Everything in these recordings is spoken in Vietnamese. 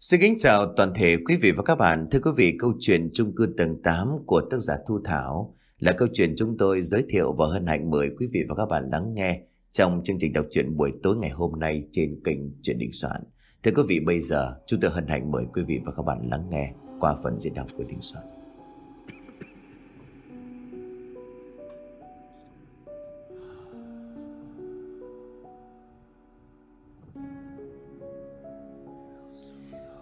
Xin kính chào toàn thể quý vị và các bạn. Thưa quý vị, câu chuyện chung cư tầng 8 của tác giả Thu Thảo là câu chuyện chúng tôi giới thiệu và hân hạnh mời quý vị và các bạn lắng nghe trong chương trình đọc truyện buổi tối ngày hôm nay trên kênh Truyện Đình Soạn. Thưa quý vị, bây giờ chúng tôi hân hạnh mời quý vị và các bạn lắng nghe qua phần diễn đọc của Đình Soạn.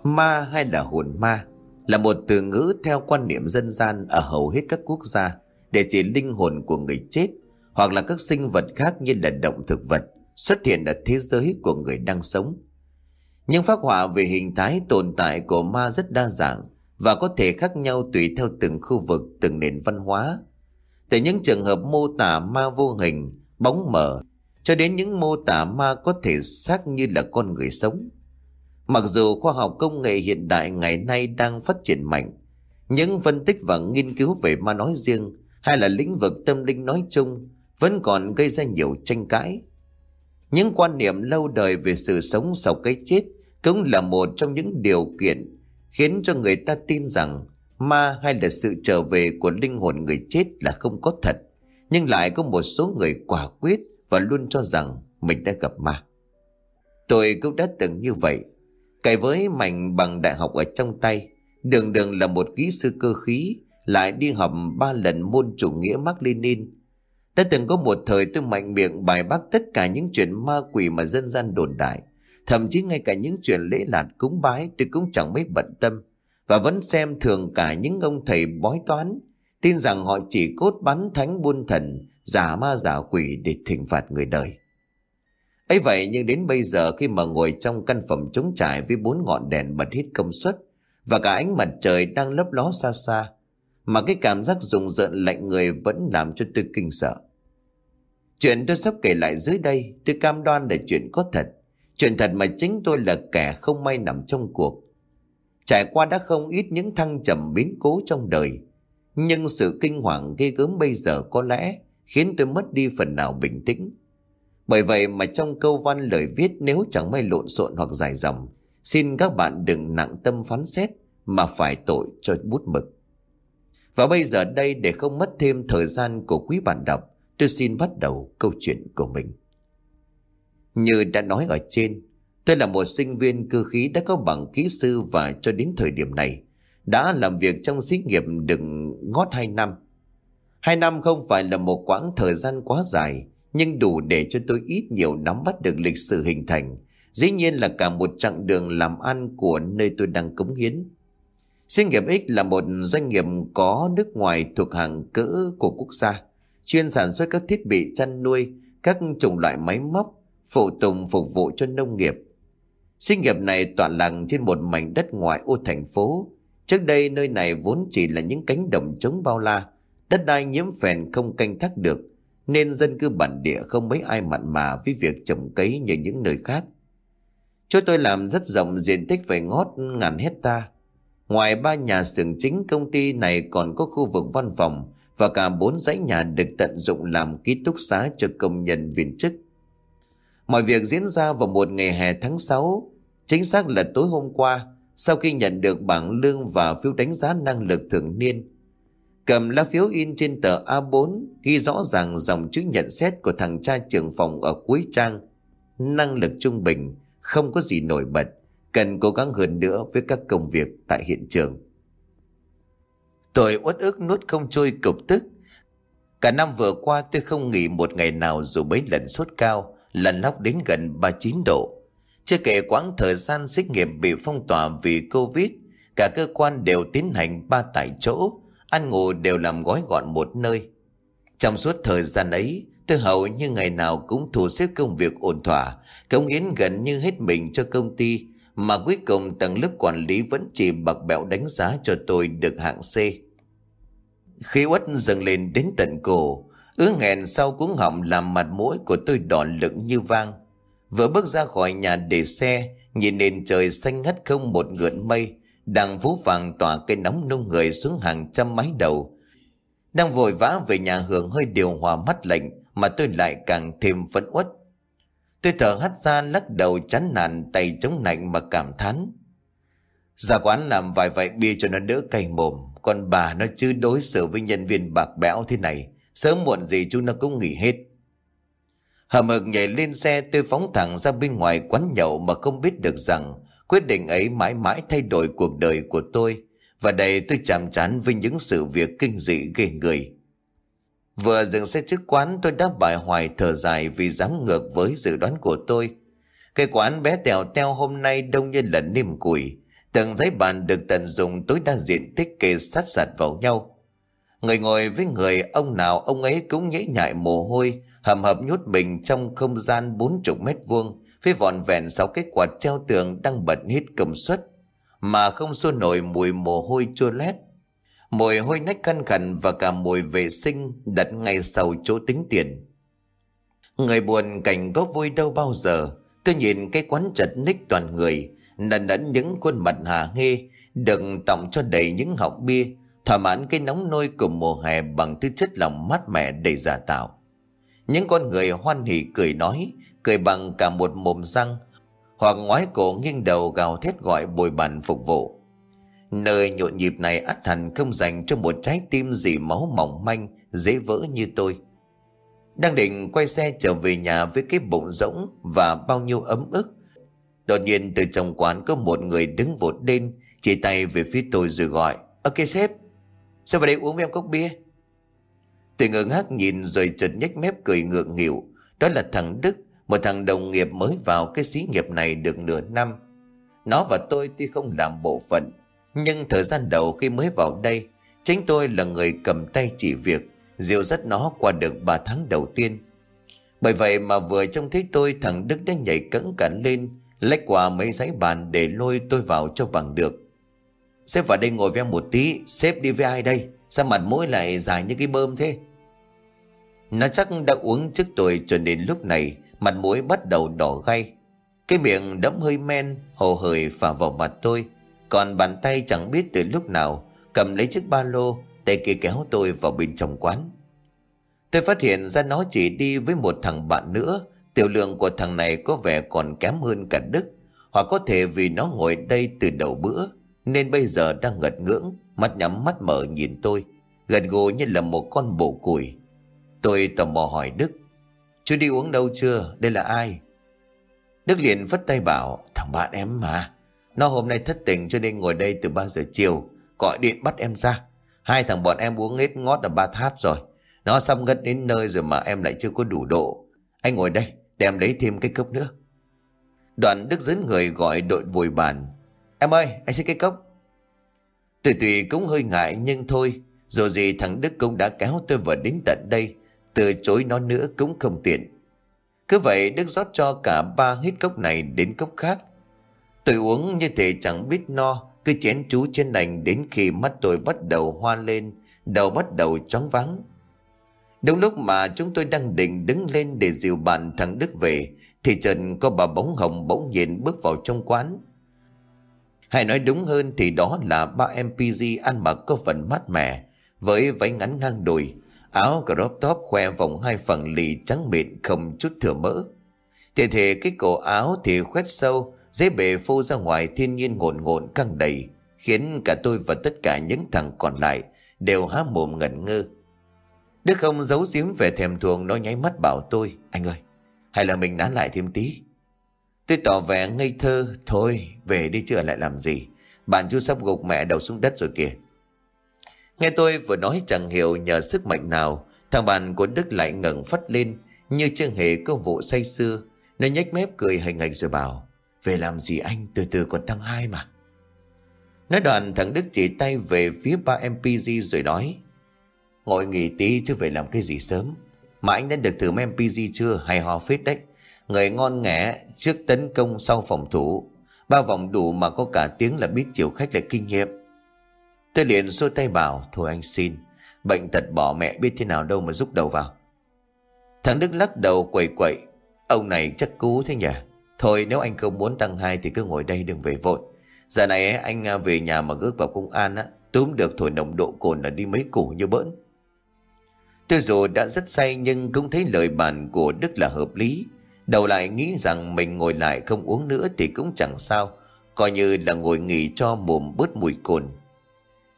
Ma hay là hồn ma là một từ ngữ theo quan niệm dân gian ở hầu hết các quốc gia để chỉ linh hồn của người chết hoặc là các sinh vật khác như là động thực vật xuất hiện ở thế giới của người đang sống. Nhưng phác họa về hình thái tồn tại của ma rất đa dạng và có thể khác nhau tùy theo từng khu vực, từng nền văn hóa. Từ những trường hợp mô tả ma vô hình, bóng mờ, cho đến những mô tả ma có thể xác như là con người sống. Mặc dù khoa học công nghệ hiện đại ngày nay đang phát triển mạnh, những phân tích và nghiên cứu về ma nói riêng hay là lĩnh vực tâm linh nói chung vẫn còn gây ra nhiều tranh cãi. Những quan niệm lâu đời về sự sống sau cái chết cũng là một trong những điều kiện khiến cho người ta tin rằng ma hay là sự trở về của linh hồn người chết là không có thật, nhưng lại có một số người quả quyết và luôn cho rằng mình đã gặp ma. Tôi cũng đã từng như vậy, Cày với mảnh bằng đại học ở trong tay, Đường đường là một kỹ sư cơ khí, Lại đi học ba lần môn chủ nghĩa Mark Lenin. Đã từng có một thời tôi mạnh miệng bài bác tất cả những chuyện ma quỷ mà dân gian đồn đại, Thậm chí ngay cả những chuyện lễ lạt cúng bái tôi cũng chẳng mấy bận tâm. Và vẫn xem thường cả những ông thầy bói toán, Tin rằng họ chỉ cốt bắn thánh buôn thần, Giả ma giả quỷ để thỉnh phạt người đời ấy vậy, nhưng đến bây giờ khi mà ngồi trong căn phòng trống trải với bốn ngọn đèn bật hết công suất và cả ánh mặt trời đang lấp ló xa xa, mà cái cảm giác rùng rợn lạnh người vẫn làm cho tôi kinh sợ. Chuyện tôi sắp kể lại dưới đây, tôi cam đoan là chuyện có thật. Chuyện thật mà chính tôi là kẻ không may nằm trong cuộc. Trải qua đã không ít những thăng trầm biến cố trong đời. Nhưng sự kinh hoàng ghê gớm bây giờ có lẽ khiến tôi mất đi phần nào bình tĩnh. Bởi vậy mà trong câu văn lời viết nếu chẳng may lộn xộn hoặc dài dòng, xin các bạn đừng nặng tâm phán xét mà phải tội cho bút mực. Và bây giờ đây để không mất thêm thời gian của quý bạn đọc, tôi xin bắt đầu câu chuyện của mình. Như đã nói ở trên, tôi là một sinh viên cơ khí đã có bằng kỹ sư và cho đến thời điểm này đã làm việc trong xí nghiệp đừng ngót 2 năm. Hai năm không phải là một quãng thời gian quá dài, nhưng đủ để cho tôi ít nhiều nắm bắt được lịch sử hình thành, dĩ nhiên là cả một chặng đường làm ăn của nơi tôi đang cống hiến. Sinh nghiệp X là một doanh nghiệp có nước ngoài thuộc hàng cỡ của quốc gia, chuyên sản xuất các thiết bị chăn nuôi, các chủng loại máy móc, phụ tùng phục vụ cho nông nghiệp. Sinh nghiệp này tọa lạc trên một mảnh đất ngoại ô thành phố. Trước đây nơi này vốn chỉ là những cánh đồng trống bao la, đất đai nhiễm phèn không canh tác được, nên dân cư bản địa không mấy ai mặn mà với việc trồng cấy như những nơi khác. Chỗ tôi làm rất rộng diện tích phải ngót ngàn hecta. Ngoài ba nhà xưởng chính công ty này còn có khu vực văn phòng và cả bốn dãy nhà được tận dụng làm ký túc xá cho công nhân viên chức. Mọi việc diễn ra vào một ngày hè tháng 6, chính xác là tối hôm qua, sau khi nhận được bảng lương và phiếu đánh giá năng lực thường niên, Cầm lá phiếu in trên tờ A4 ghi rõ ràng dòng chữ nhận xét của thằng cha trưởng phòng ở cuối trang. Năng lực trung bình, không có gì nổi bật, cần cố gắng hơn nữa với các công việc tại hiện trường. Tôi uất ức nuốt không trôi cục tức. Cả năm vừa qua tôi không nghỉ một ngày nào dù mấy lần sốt cao, lần lóc đến gần 39 độ. Chưa kể quãng thời gian xét nghiệm bị phong tỏa vì Covid, cả cơ quan đều tiến hành ba tại chỗ, ăn ngủ đều làm gói gọn một nơi. Trong suốt thời gian ấy, tôi hầu như ngày nào cũng thu xếp công việc ổn thỏa, cống hiến gần như hết mình cho công ty, mà cuối cùng tầng lớp quản lý vẫn chỉ bạc bẽo đánh giá cho tôi được hạng C. Khi uất dâng lên đến tận cổ, ứa nghẹn sau cuống họng làm mặt mũi của tôi đỏ lựng như vang. Vừa bước ra khỏi nhà để xe, nhìn nền trời xanh ngắt không một ngượn mây, đang vũ vàng tỏa cây nóng nung người xuống hàng trăm mái đầu. Đang vội vã về nhà hưởng hơi điều hòa mắt lạnh, mà tôi lại càng thêm phấn uất. Tôi thở hắt ra lắc đầu chán nản, tay chống lạnh mà cảm thán. Ra quán làm vài vài bia cho nó đỡ cay mồm, Còn bà nó chứ đối xử với nhân viên bạc bẽo thế này, Sớm muộn gì chúng nó cũng nghỉ hết Hầm hực nhảy lên xe, tôi phóng thẳng ra bên ngoài quán nhậu Mà không biết được rằng Quyết định ấy mãi mãi thay đổi cuộc đời của tôi Và đây tôi chạm chán với những sự việc kinh dị ghê người Vừa dừng xe trước quán tôi đã bài hoài thở dài vì dám ngược với dự đoán của tôi. Cái quán bé tèo teo hôm nay đông như lần niêm củi. Từng giấy bàn được tận dụng tối đa diện tích kê sát sạt vào nhau. Người ngồi với người ông nào ông ấy cũng nhễ nhại mồ hôi, hầm hập nhốt mình trong không gian bốn chục mét vuông, phía vòn vẹn sáu cái quạt treo tường đang bật hết công suất, mà không xua nổi mùi mồ hôi chua lét Mùi hôi nách khăn khẩn và cả mùi vệ sinh đặt ngay sau chỗ tính tiền. Người buồn cảnh có vui đâu bao giờ. Tôi nhìn cái quán chật ních toàn người, nần nẫn những khuôn mặt hà hê, đừng tọng cho đầy những họng bia, thỏa mãn cái nóng nôi của mùa hè bằng thứ chất lòng mát mẻ đầy giả tạo. Những con người hoan hỉ cười nói, cười bằng cả một mồm răng, hoặc ngoái cổ nghiêng đầu gào thét gọi bồi bàn phục vụ. Nơi nhộn nhịp này ắt hẳn không dành cho một trái tim dị máu mỏng manh, dễ vỡ như tôi. Đang định quay xe trở về nhà với cái bụng rỗng và bao nhiêu ấm ức. Đột nhiên từ trong quán có một người đứng vột lên, chỉ tay về phía tôi rồi gọi. Ok sếp, sao vào đây uống với em cốc bia? Tôi ngơ ngác nhìn rồi chợt nhếch mép cười ngượng nghịu. Đó là thằng Đức, một thằng đồng nghiệp mới vào cái xí nghiệp này được nửa năm. Nó và tôi tuy không làm bộ phận, nhưng thời gian đầu khi mới vào đây, chính tôi là người cầm tay chỉ việc, dìu dắt nó qua được 3 tháng đầu tiên. Bởi vậy mà vừa trông thấy tôi thằng Đức đã nhảy cẫng cản lên, lách qua mấy giấy bàn để lôi tôi vào cho bằng được. Sếp vào đây ngồi với em một tí, sếp đi với ai đây? Sao mặt mũi lại dài như cái bơm thế? Nó chắc đã uống trước tôi cho nên lúc này mặt mũi bắt đầu đỏ gay. Cái miệng đẫm hơi men, hồ hởi phả vào mặt tôi. Còn bàn tay chẳng biết từ lúc nào Cầm lấy chiếc ba lô Tay kia kéo tôi vào bên trong quán. Tôi phát hiện ra nó chỉ đi với một thằng bạn nữa. Tiểu lượng của thằng này có vẻ còn kém hơn cả Đức. Hoặc có thể vì nó ngồi đây từ đầu bữa Nên bây giờ đang ngật ngưỡng Mắt nhắm mắt mở nhìn tôi. Gật gù như là một con bổ củi Tôi tò mò hỏi Đức. Chú đi uống đâu chưa? Đây là ai? Đức liền phất tay bảo, Thằng bạn em mà. Nó hôm nay thất tình cho nên ngồi đây từ 3 giờ chiều. Gọi điện bắt em ra. Hai thằng bọn em uống hết ngót là ba tháp rồi. Nó xăm ngất đến nơi rồi mà em lại chưa có đủ độ. Anh ngồi đây để em lấy thêm cái cốc nữa. Đoạn Đức dẫn người gọi đội bồi bàn, Em ơi, anh xin cái cốc. Tùy tùy cũng hơi ngại nhưng thôi, Dù gì thằng Đức cũng đã kéo tôi vào đến tận đây. Từ chối nó nữa cũng không tiện Cứ vậy Đức rót cho cả ba hết cốc này đến cốc khác Tôi uống như thể chẳng biết no, cứ chén chú trên nành đến khi mắt tôi bắt đầu hoa lên, đầu bắt đầu chóng vắng. Đúng lúc mà chúng tôi đang định đứng lên để dìu bàn thằng Đức về, thì trần có bà bóng hồng bỗng nhiên bước vào trong quán. Hay nói đúng hơn thì đó là ba em ăn mặc có phần mát mẻ, với váy ngắn ngang đùi, áo crop top khoe vòng hai phần lì trắng mịn không chút thừa mỡ. Thể thể cái cổ áo thì khoét sâu, Dế bể phô ra ngoài thiên nhiên ngồn ngộn căng đầy, khiến cả tôi và tất cả những thằng còn lại đều há mồm ngẩn ngơ. Đức không giấu giếm về thèm thuồng nó nháy mắt bảo tôi, anh ơi, hay là mình nán lại thêm tí. Tôi tỏ vẻ ngây thơ, thôi, về đi chưa lại làm gì, bạn chú sắp gục mẹ đầu xuống đất rồi kìa. Nghe tôi vừa nói chẳng hiểu nhờ sức mạnh nào, thằng bạn của Đức lại ngẩng phát lên, như chưa hề có vụ say xưa, nó nhếch mép cười hành hành rồi bảo, về làm gì anh? Từ từ còn tăng hai mà. Nói đoạn thằng Đức chỉ tay về phía ba MPG rồi nói Ngồi nghỉ tí chứ về làm cái gì sớm. Mà anh đã được thử mấy MPG chưa? Hay ho phết đấy. Người ngon nghẻ trước tấn công sau phòng thủ. Ba vòng đủ mà có cả tiếng là biết chiều khách là kinh nghiệm. Tôi liền xua tay bảo Thôi anh xin Bệnh tật bỏ mẹ biết thế nào đâu mà giúp đầu vào Thằng Đức lắc đầu quậy quậy Ông này chắc cú thế nhỉ Thôi nếu anh không muốn tăng hai thì cứ ngồi đây đừng về vội. Giờ này anh à, về nhà mà ước vào công an á, túm được thổi nồng độ cồn là đi mấy củ như bỡn. Tôi dù đã rất say nhưng cũng thấy lời bàn của Đức là hợp lý. Đầu lại nghĩ rằng mình ngồi lại không uống nữa thì cũng chẳng sao. coi như là ngồi nghỉ cho mồm bớt mùi cồn.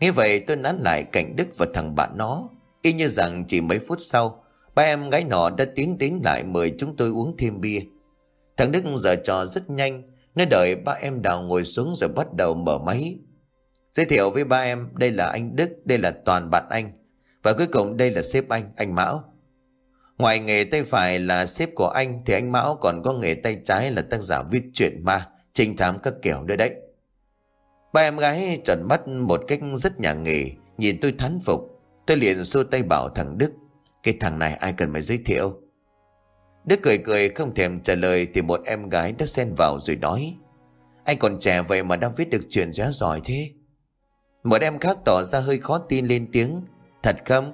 Nghe vậy tôi nán lại cạnh Đức và thằng bạn nó, y như rằng chỉ mấy phút sau, ba em gái nọ đã tiến đến lại mời chúng tôi uống thêm bia. Thằng Đức giờ trò rất nhanh, nó đợi ba em đào ngồi xuống rồi bắt đầu mở máy. Giới thiệu với ba em, đây là anh Đức, đây là toàn bạn anh. Và cuối cùng đây là sếp anh, anh Mão. Ngoài nghề tay phải là sếp của anh thì anh Mão còn có nghề tay trái là tác giả viết truyện ma, trinh thám các kiểu nữa đấy. Ba em gái trợn mắt một cách rất nhà nghề, nhìn tôi thán phục. Tôi liền xua tay bảo thằng Đức, cái thằng này ai cần mày giới thiệu. Đức cười cười không thèm trả lời thì một em gái đã xen vào rồi nói. Anh còn trẻ vậy mà đã viết được chuyện giá giỏi thế. Một em khác tỏ ra hơi khó tin lên tiếng. Thật không?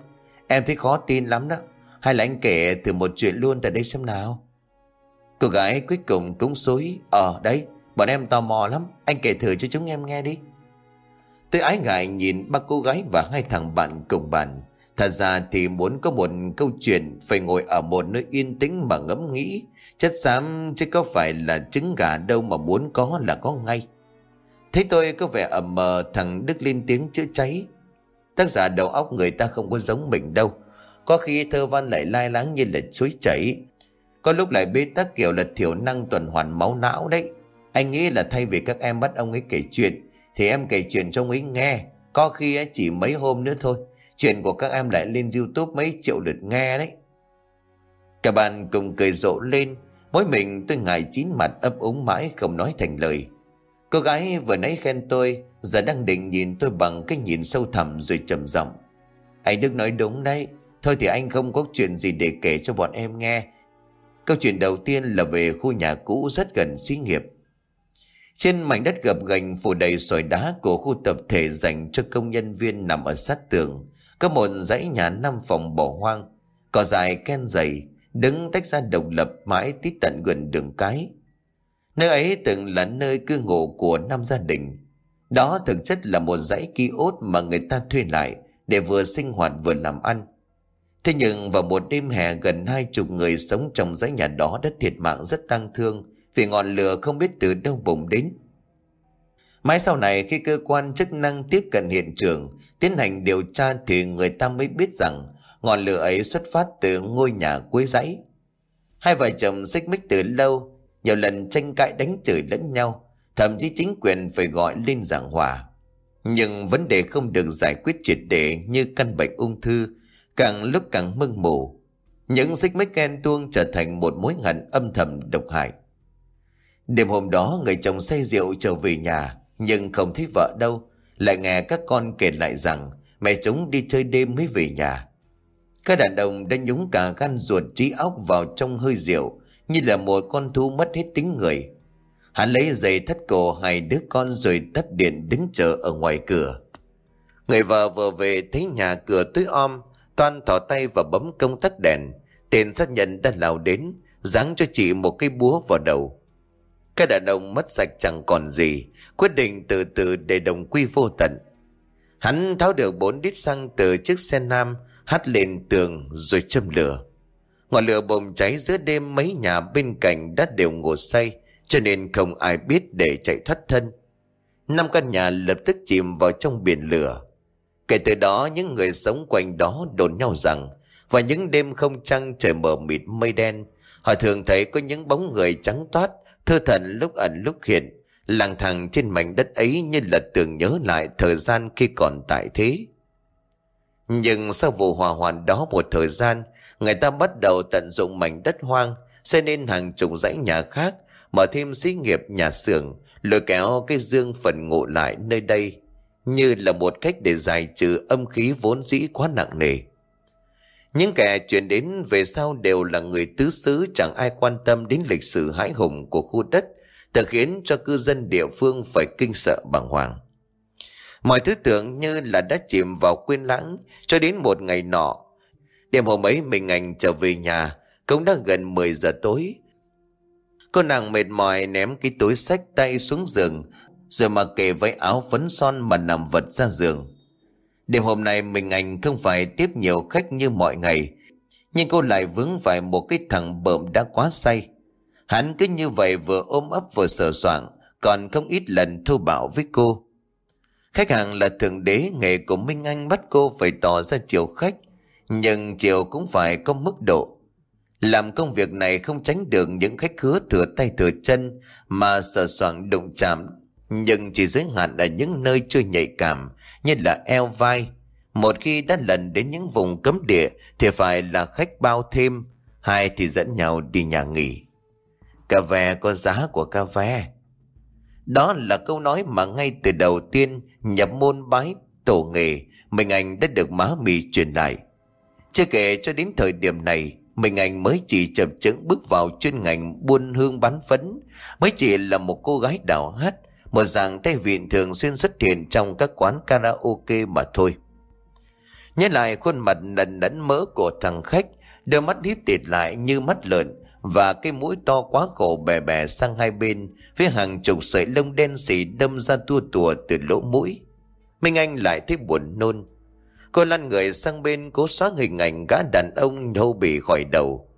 Em thấy khó tin lắm đó. Hay là anh kể từ một chuyện luôn tại đây xem nào. Cô gái cuối cùng cũng xối. Ờ đấy, bọn em tò mò lắm. Anh kể thử cho chúng em nghe đi. Tôi ái ngại nhìn ba cô gái và hai thằng bạn cùng bàn. Thật ra thì muốn có một câu chuyện phải ngồi ở một nơi yên tĩnh mà ngẫm nghĩ. Chất xám chứ có phải là trứng gà đâu mà muốn có là có ngay. Thấy tôi có vẻ ẩm mờ, thằng Đức lên tiếng chữa cháy. Tác giả đầu óc người ta không có giống mình đâu. Có khi thơ văn lại lai láng như là suối chảy. Có lúc lại bế tắc kiểu là thiểu năng tuần hoàn máu não đấy. Anh nghĩ là thay vì các em bắt ông ấy kể chuyện, thì em kể chuyện cho ông ấy nghe. Có khi chỉ mấy hôm nữa thôi. Chuyện của các em lại lên youtube mấy triệu lượt nghe đấy. Cả bạn cùng cười rộ lên. Mỗi mình tôi ngại chín mặt ấp úng mãi không nói thành lời. Cô gái vừa nãy khen tôi, Giờ đang định nhìn tôi bằng cái nhìn sâu thẳm rồi trầm giọng Anh Đức nói đúng đấy, Thôi thì anh không có chuyện gì để kể cho bọn em nghe Câu chuyện đầu tiên là về khu nhà cũ rất gần xí nghiệp trên mảnh đất gập gành phủ đầy sỏi đá của khu tập thể dành cho công nhân viên nằm ở sát tường, Có một dãy nhà năm phòng bỏ hoang, Cỏ dài ken dày, Đứng tách ra độc lập mãi tít tận gần đường cái Nơi ấy từng là nơi cư ngụ của năm gia đình. Đó thực chất là một dãy ký ốt mà người ta thuê lại để vừa sinh hoạt vừa làm ăn. Thế nhưng vào một đêm hè, gần hai chục người sống trong dãy nhà đó đã thiệt mạng rất tăng thương vì ngọn lửa không biết từ đâu bùng đến. Mãi sau này khi cơ quan chức năng tiếp cận hiện trường tiến hành điều tra thì người ta mới biết rằng ngọn lửa ấy xuất phát từ ngôi nhà cuối dãy. Hai vợ chồng xích mích từ lâu nhiều lần tranh cãi đánh chửi lẫn nhau, thậm chí chính quyền phải gọi lên giảng hòa. Nhưng vấn đề không được giải quyết triệt để như căn bệnh ung thư, càng lúc càng mưng mù. Những xích mích ghen tuông trở thành một mối hận âm thầm độc hại. Đêm hôm đó người chồng say rượu trở về nhà, nhưng không thấy vợ đâu. Lại nghe các con kể lại rằng mẹ chúng đi chơi đêm mới về nhà. Các đàn ông đã nhúng cả gan ruột trí óc vào trong hơi rượu, như là một con thú mất hết tính người. Hắn lấy giày thắt cổ hai đứa con rồi tắt điện đứng chờ ở ngoài cửa. Người vợ vừa về thấy nhà cửa tối om, toan thỏ tay và bấm công tắc đèn. Tên sát nhận đã lao đến, giáng cho chị một cây búa vào đầu. Cái đàn ông mất sạch chẳng còn gì, quyết định từ từ để đồng quy vô tận. Hắn tháo được bốn đít xăng từ chiếc xe nam, hắt lên tường rồi châm lửa. Ngọn lửa bùng cháy giữa đêm mấy nhà bên cạnh đã đều ngủ say, cho nên không ai biết để chạy thoát thân. Năm căn nhà lập tức chìm vào trong biển lửa. Kể từ đó những người sống quanh đó đồn nhau rằng vào những đêm không trăng trời mờ mịt mây đen, họ thường thấy có những bóng người trắng toát, thơ thần lúc ẩn lúc hiện, lang thang trên mảnh đất ấy như là tưởng nhớ lại thời gian khi còn tại thế. Nhưng sau vụ hỏa hoạn đó một thời gian, người ta bắt đầu tận dụng mảnh đất hoang, xây nên hàng chục dãy nhà khác, mở thêm xí nghiệp nhà xưởng, lôi kéo cái dương phần ngộ lại nơi đây, như là một cách để giải trừ âm khí vốn dĩ quá nặng nề. Những kẻ chuyển đến về sau đều là người tứ xứ chẳng ai quan tâm đến lịch sử hãi hùng của khu đất, tự khiến cho cư dân địa phương phải kinh sợ bàng hoàng. Mọi thứ tưởng như là đã chìm vào quên lãng cho đến một ngày nọ. Đêm hôm ấy mình ảnh trở về nhà, cũng đã gần 10 giờ tối. Cô nàng mệt mỏi ném cái túi sách tay xuống giường, rồi mặc kệ váy áo phấn son mà nằm vật ra giường. Đêm hôm nay mình Anh không phải tiếp nhiều khách như mọi ngày, nhưng cô lại vướng phải một cái thằng bợm đã quá say. Hắn cứ như vậy vừa ôm ấp vừa sờ soạng, còn không ít lần thô bạo với cô. Khách hàng là thượng đế nghề của Minh Anh bắt cô phải tỏ ra chiều khách, nhưng chiều cũng phải có mức độ. Làm công việc này không tránh được những khách khứa thừa tay thừa chân mà sờ soạn đụng chạm, nhưng chỉ giới hạn ở những nơi chưa nhạy cảm như là eo vai. Một khi đã lần đến những vùng cấm địa thì phải là khách bao thêm, hai thì dẫn nhau đi nhà nghỉ. Cà ve có giá của cà ve. Đó là câu nói mà ngay từ đầu tiên nhập môn bái tổ nghề mình Anh đã được má mì truyền lại. Chưa kể cho đến thời điểm này mình Anh mới chỉ chập chững bước vào chuyên ngành buôn hương bán phấn Mới chỉ là một cô gái đào hát một dạng tay vịn thường xuyên xuất hiện trong các quán karaoke mà thôi. Nhớ lại khuôn mặt nần đẫn mỡ của thằng khách, Đôi mắt híp tịt lại như mắt lợn Và cái mũi to quá khổ bè bè sang hai bên Với hàng chục sợi lông đen xì đâm ra tua tùa từ lỗ mũi. Minh Anh lại thấy buồn nôn. Cô lăn người sang bên, cố xóa hình ảnh gã đàn ông nhô bì khỏi đầu.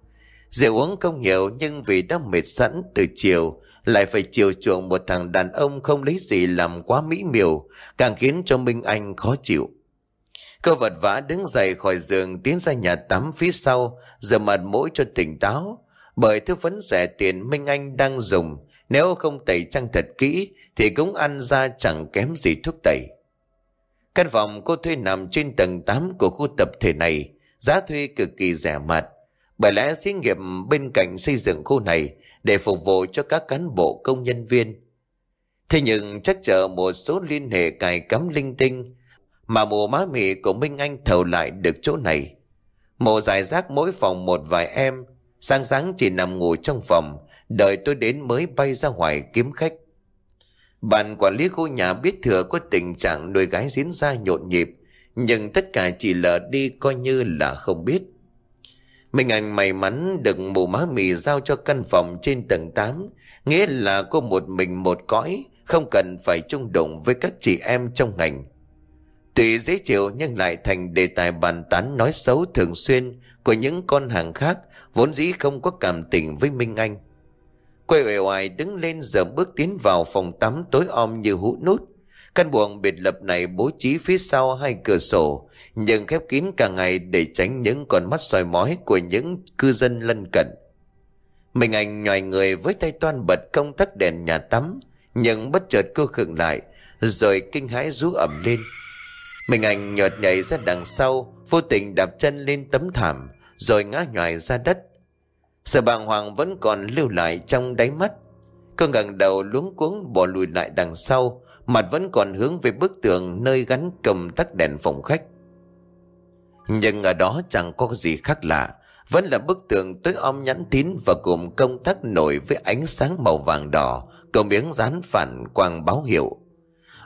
Rượu uống không nhiều nhưng vì đã mệt sẵn từ chiều lại phải chiều chuộng một thằng đàn ông không lấy gì làm quá mỹ miều Càng khiến cho Minh Anh khó chịu. Cô vật vã đứng dậy khỏi giường tiến ra nhà tắm phía sau rửa mặt mũi cho tỉnh táo. Bởi thứ phấn rẻ tiền Minh Anh đang dùng Nếu không tẩy trang thật kỹ Thì cũng ăn ra chẳng kém gì thuốc tẩy. Căn phòng cô thuê nằm trên tầng 8 của khu tập thể này, giá thuê cực kỳ rẻ mạt. Bởi lẽ xí nghiệp bên cạnh xây dựng khu này để phục vụ cho các cán bộ công nhân viên. Thế nhưng chắc chờ một số liên hệ cài cắm linh tinh mà mùa má mì của Minh Anh thầu lại được chỗ này. Mộ giải rác mỗi phòng một vài em, sáng sáng chỉ nằm ngủ trong phòng, đợi tôi đến mới bay ra ngoài kiếm khách. Bạn quản lý khu nhà biết thừa có tình trạng đôi gái diễn ra nhộn nhịp, nhưng tất cả chỉ lờ đi coi như là không biết. Mình anh may mắn được mù má mì giao cho căn phòng trên tầng 8, nghĩa là cô một mình một cõi, không cần phải chung đụng với các chị em trong ngành. Tuy dễ chịu nhưng lại thành đề tài bàn tán nói xấu thường xuyên của những con hàng khác vốn dĩ không có cảm tình với Minh Anh. Quay uể oải đứng lên giờ bước tiến vào phòng tắm tối om như hũ nút. Căn buồng biệt lập này bố trí phía sau hai cửa sổ, nhưng khép kín cả ngày để tránh những con mắt soi mói của những cư dân lân cận. Mình anh nhòi người với tay toan bật công tắc đèn nhà tắm, nhưng bất chợt cô khựng lại, rồi kinh hãi rú ẩm lên. Mình anh nhợt nhảy ra đằng sau, vô tình đạp chân lên tấm thảm, rồi ngã nhòi ra đất. Sự bàng hoàng vẫn còn lưu lại trong đáy mắt. Cô ngẩng đầu luống cuống bỏ lùi lại đằng sau, mặt vẫn còn hướng về bức tường nơi gắn cầm tắt đèn phòng khách. Nhưng ở đó chẳng có gì khác lạ, vẫn là bức tường tối om nhẵn tín và cùng công tắc nổi với ánh sáng màu vàng đỏ, cầu miếng dán phản quang báo hiệu.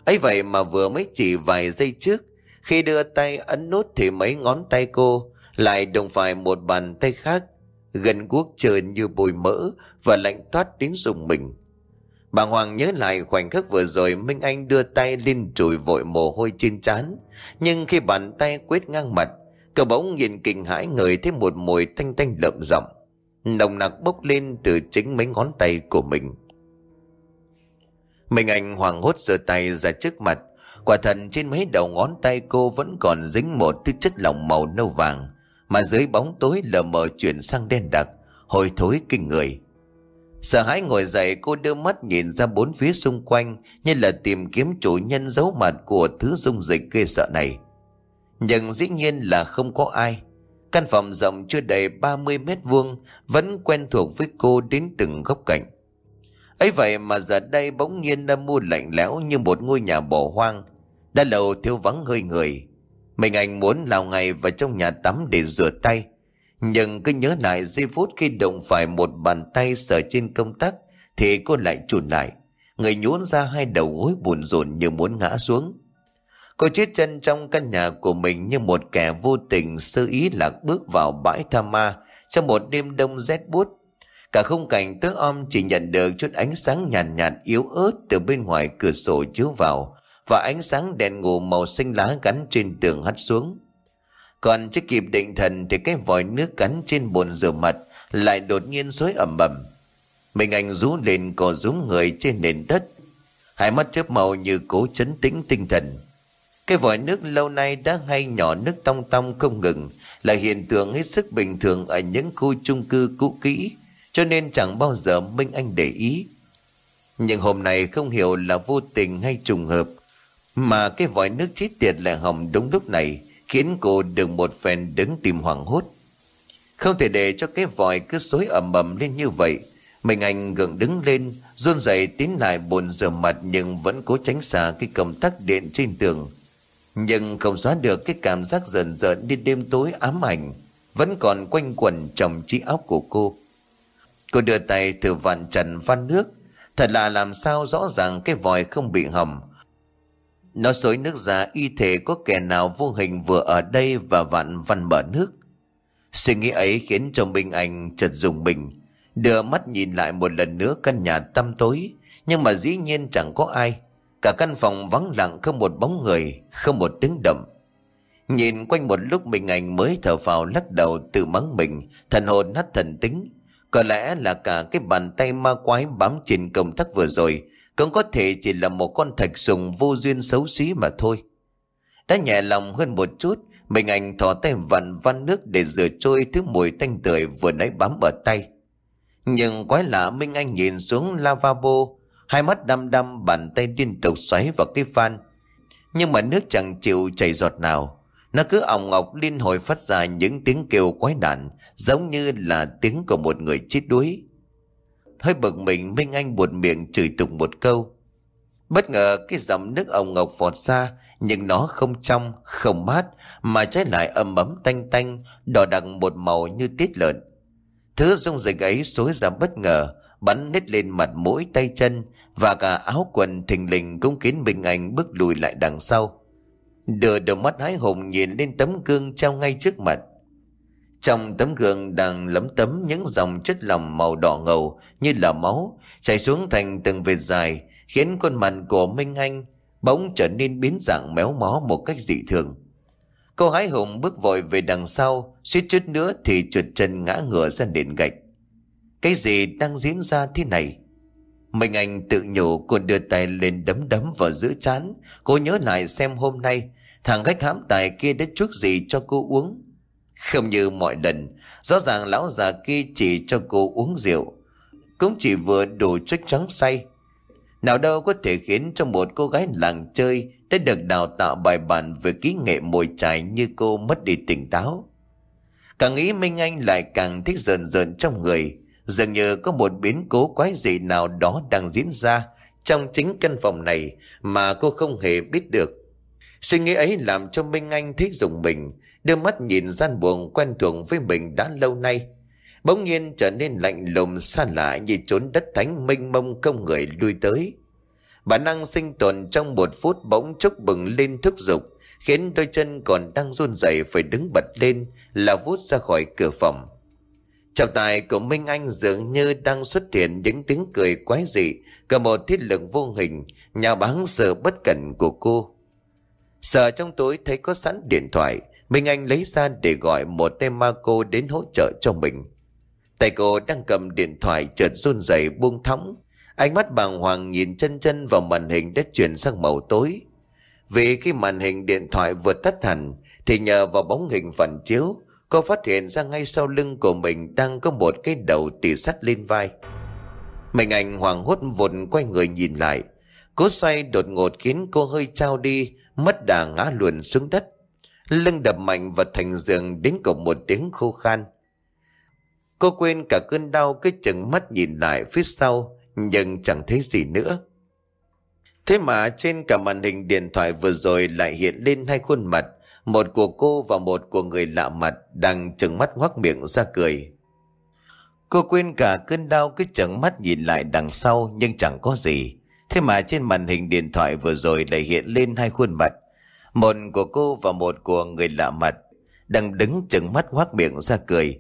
ấy vậy mà vừa mới chỉ vài giây trước, khi đưa tay ấn nút thì mấy ngón tay cô lại đụng phải một bàn tay khác gần guốc trơn như bồi mỡ và lạnh toát đến dùng mình. Bà Hoàng nhớ lại khoảnh khắc vừa rồi Minh Anh đưa tay lên chùi vội mồ hôi trên trán. Nhưng khi bàn tay quét ngang mặt Cậu bỗng nhìn kinh hãi người thấy một mùi thanh thanh lợm rộng Nồng nặc bốc lên từ chính mấy ngón tay của mình. Minh Anh hoàng hốt giơ tay ra trước mặt. Quả thật trên mấy đầu ngón tay cô vẫn còn dính một thứ chất lỏng màu nâu vàng mà dưới bóng tối lờ mờ chuyển sang đen đặc, hồi thối kinh người. Sợ hãi ngồi dậy, cô đưa mắt nhìn ra bốn phía xung quanh, như là tìm kiếm chủ nhân giấu mặt của thứ dung dịch ghê sợ này. Nhưng dĩ nhiên là không có ai. Căn phòng rộng chưa đầy 30 mét vuông, vẫn quen thuộc với cô đến từng góc cạnh. ấy vậy mà giờ đây bỗng nhiên đã mua lạnh lẽo như một ngôi nhà bỏ hoang. Đã lâu thiếu vắng hơi người. Mình anh muốn lao ngay vào trong nhà tắm để rửa tay. Nhưng cứ nhớ lại giây phút khi động phải một bàn tay sờ trên công tắc thì cô lại chùn lại. Người nhún ra hai đầu gối buồn rộn như muốn ngã xuống. Cô chết chân trong căn nhà của mình như một kẻ vô tình sơ ý lạc bước vào bãi tha ma trong một đêm đông rét buốt. Cả khung cảnh tớ om chỉ nhận được chút ánh sáng nhàn nhạt, nhạt yếu ớt từ bên ngoài cửa sổ chiếu vào và ánh sáng đèn ngủ màu xanh lá gắn trên tường hắt xuống. Còn chưa kịp định thần thì cái vòi nước cắn trên bồn rửa mặt lại đột nhiên xối ẩm ẩm. Mình anh rú lên cò rúm người trên nền đất, Hai mắt chớp màu như cố chấn tĩnh tinh thần. Cái vòi nước lâu nay đã hay nhỏ nước tong tong không ngừng Là hiện tượng hết sức bình thường ở những khu chung cư cũ kỹ Cho nên chẳng bao giờ Minh Anh để ý. Nhưng hôm nay không hiểu là vô tình hay trùng hợp Mà cái vòi nước chết tiệt lại hỏng đúng lúc này. Khiến cô được một phen đứng tìm hoảng hốt. Không thể để cho cái vòi cứ xối ẩm ẩm lên như vậy. Mình anh gượng đứng lên, run rẩy tiến lại bồn rửa mặt Nhưng vẫn cố tránh xa cái công tắc điện trên tường. Nhưng không xóa được cái cảm giác dần dần đi đêm tối ám ảnh, Vẫn còn quanh quẩn trong trí óc của cô. Cô đưa tay thử vặn trần van nước, Thật là làm sao rõ ràng cái vòi không bị hỏng. Nó xối nước ra, y thể có kẻ nào vô hình vừa ở đây và vặn văn mở nước. Suy nghĩ ấy khiến cho Minh Anh chợt dùng mình, Đưa mắt nhìn lại một lần nữa căn nhà tăm tối. Nhưng mà dĩ nhiên chẳng có ai. Cả căn phòng vắng lặng, không một bóng người, Không một tiếng động. Nhìn quanh một lúc Minh Anh mới thở phào lắc đầu tự mắng mình, Thần hồn nát thần tính. Có lẽ là cả cái bàn tay ma quái bám trên công tắc vừa rồi cũng có thể chỉ là một con thạch sùng vô duyên xấu xí mà thôi. Đã nhẹ lòng hơn một chút, Mình anh thò tay vặn văn nước để rửa trôi thứ mùi tanh tưởi vừa nãy bám ở tay. Nhưng quái lạ, Minh Anh nhìn xuống lavabo, Hai mắt đăm đăm, bàn tay liên tục xoáy vào cái van. Nhưng mà nước chẳng chịu chảy giọt nào. Nó cứ ọng ngọc liên hồi phát ra những tiếng kêu quái đản, Giống như là tiếng của một người chết đuối. Hơi bực mình Minh Anh buột miệng chửi tục một câu Bất ngờ cái dòng nước ông ngọc phọt ra Nhưng nó không trong, không mát Mà trái lại ấm ấm tanh tanh Đỏ đặc một màu như tiết lợn Thứ dung dịch ấy xối ra bất ngờ, bắn nít lên mặt mũi tay chân và cả áo quần thình lình cũng khiến Bình Anh bước lùi lại đằng sau. Đưa đôi mắt hái hùng nhìn lên tấm gương treo ngay trước mặt. Trong tấm gương đang lấm tấm những dòng chất lỏng màu đỏ ngầu như là máu chảy xuống thành từng vệt dài khiến khuôn mặt của Minh Anh bỗng trở nên biến dạng méo mó một cách dị thường. Cô hái hùng bước vội về đằng sau, suýt chút nữa thì trượt chân ngã ngửa ra nền gạch. Cái gì đang diễn ra thế này? Minh anh tự nhủ cô đưa tay lên đấm đấm vào giữa chán. Cô nhớ lại xem hôm nay thằng khách hãm tài kia đã chuốc gì cho cô uống. Không như mọi lần, rõ ràng lão già kia chỉ cho cô uống rượu. Cũng chỉ vừa đủ chút trắng say. Nào đâu có thể khiến cho một cô gái làng chơi đã được đào tạo bài bản về kỹ nghệ mồi chài như cô mất đi tỉnh táo. Càng nghĩ Minh Anh lại càng thích dần dần trong người, dường như có một biến cố quái dị nào đó đang diễn ra trong chính căn phòng này mà cô không hề biết được. Suy nghĩ ấy làm cho Minh Anh thấy dùng mình, đưa mắt nhìn gian buồn quen thuộc với mình đã lâu nay. Bỗng nhiên trở nên lạnh lùng xa lạ như trốn đất thánh mênh mông không người lui tới. Bản năng sinh tồn trong một phút bỗng chốc bừng lên thúc giục, khiến đôi chân còn đang run rẩy phải đứng bật lên là vút ra khỏi cửa phòng. Trọng tài của Minh Anh dường như đang xuất hiện những tiếng cười quái dị, cả một thiết lực vô hình, nhà báng sợ bất cẩn của cô. Sợ trong tối thấy có sẵn điện thoại, Minh Anh lấy ra để gọi một tên ma cô đến hỗ trợ cho mình. Tay cô đang cầm điện thoại chợt run rẩy buông thõng Ánh mắt bàng hoàng nhìn chân chân vào màn hình đã chuyển sang màu tối. Vì khi màn hình điện thoại vừa tắt hẳn, thì nhờ vào bóng hình phản chiếu, cô phát hiện ra ngay sau lưng của mình đang có một cái đầu tỉ sắt lên vai. Mình ảnh hoàng hốt vụn quay người nhìn lại. Cố xoay đột ngột khiến cô hơi trao đi, mất đà ngã luồn xuống đất. Lưng đập mạnh vào thành giường đến cổng một tiếng khô khan. Cô quên cả cơn đau cứ chừng mắt nhìn lại phía sau nhưng chẳng thấy gì nữa. Thế mà trên cả màn hình điện thoại vừa rồi lại hiện lên hai khuôn mặt, một của cô và một của người lạ mặt đang trừng mắt ngoác miệng ra cười. Cô quên cả cơn đau cứ chừng mắt nhìn lại đằng sau nhưng chẳng có gì. Thế mà trên màn hình điện thoại vừa rồi lại hiện lên hai khuôn mặt. Một của cô và một của người lạ mặt đang đứng chừng mắt hoác miệng ra cười.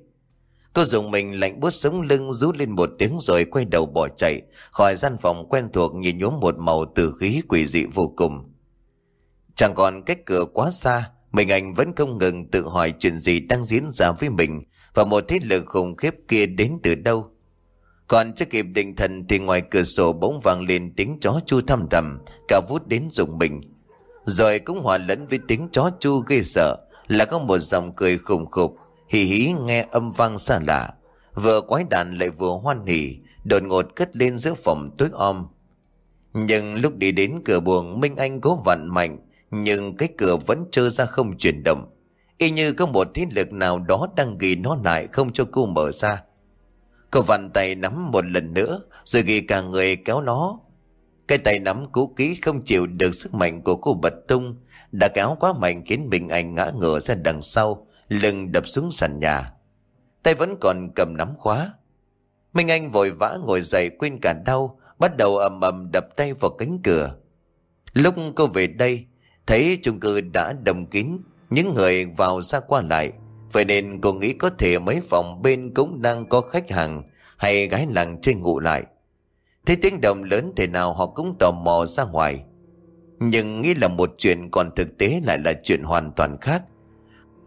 Cô dùng mình lạnh bút sống lưng rú lên một tiếng rồi quay đầu bỏ chạy khỏi gian phòng quen thuộc nhìn nhuốm một màu tử khí quỷ dị vô cùng. Chẳng còn cách cửa quá xa, mình anh vẫn không ngừng tự hỏi chuyện gì đang diễn ra với mình và một thế lực khủng khiếp kia đến từ đâu. Còn chưa kịp định thần thì ngoài cửa sổ bỗng vang lên tiếng chó chu thầm thầm, cả vút đến rụng mình. Rồi cũng hòa lẫn với tiếng chó chu ghê sợ là có một dòng cười khủng khục, hì hí nghe âm vang xa lạ. Vừa quái đàn lại vừa hoan hỉ, đột ngột cất lên giữa phòng tối om. Nhưng lúc đi đến cửa buồng Minh Anh cố vặn mạnh, nhưng cái cửa vẫn trơ ra không chuyển động. Y như có một thế lực nào đó đang ghi nó lại không cho cô mở ra. Cô vặn tay nắm một lần nữa, Rồi ghi cả người kéo nó. Cái tay nắm cú ký không chịu được sức mạnh của cô bật tung, Đã kéo quá mạnh khiến Minh Anh ngã ngửa ra đằng sau, Lưng đập xuống sàn nhà. Tay vẫn còn cầm nắm khóa. Minh Anh vội vã ngồi dậy quên cả đau, Bắt đầu ầm ầm đập tay vào cánh cửa. Lúc cô về đây, Thấy chung cư đã đầm kín, Những người vào ra qua lại. Vậy nên cô nghĩ có thể mấy phòng bên cũng đang có khách hàng hay gái làng chơi ngủ lại. Thế tiếng động lớn thế nào họ cũng tò mò ra ngoài. Nhưng nghĩ là một chuyện còn thực tế lại là chuyện hoàn toàn khác.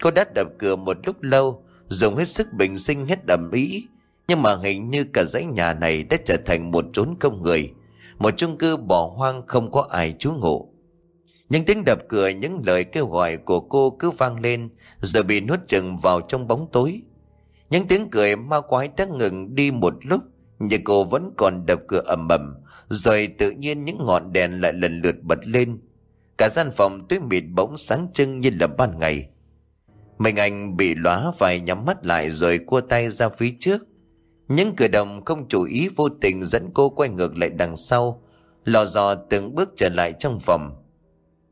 Cô đã đập cửa một lúc lâu, dùng hết sức bình sinh hết đầm ý. Nhưng mà hình như cả dãy nhà này đã trở thành một trốn công người. Một chung cư bỏ hoang không có ai trú ngụ. Những tiếng đập cửa, những lời kêu gọi của cô cứ vang lên, rồi bị nuốt chừng vào trong bóng tối. Những tiếng cười ma quái đã ngừng đi một lúc, nhưng cô vẫn còn đập cửa ầm ầm, rồi tự nhiên những ngọn đèn lại lần lượt bật lên. Cả gian phòng tuyết mịt bỗng sáng trưng như là ban ngày. Mình anh bị lóa phải nhắm mắt lại rồi cua tay ra phía trước. Những cử động không chú ý vô tình dẫn cô quay ngược lại đằng sau, lò dò từng bước trở lại trong phòng.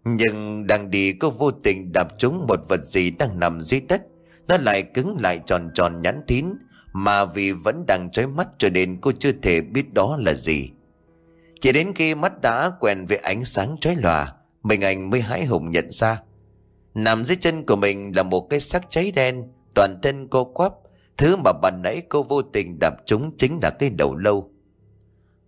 Nhưng đang đi cô vô tình đạp trúng một vật gì đang nằm dưới đất. Nó lại cứng lại tròn tròn nhắn tín. Mà vì vẫn đang trói mắt cho nên cô chưa thể biết đó là gì. Chỉ đến khi mắt đã quen với ánh sáng trói lòa, mình anh mới hãi hùng nhận ra. Nằm dưới chân của mình là một cái xác cháy đen, toàn thân cô quắp. Thứ mà bàn nãy cô vô tình đạp trúng chính là cái đầu lâu.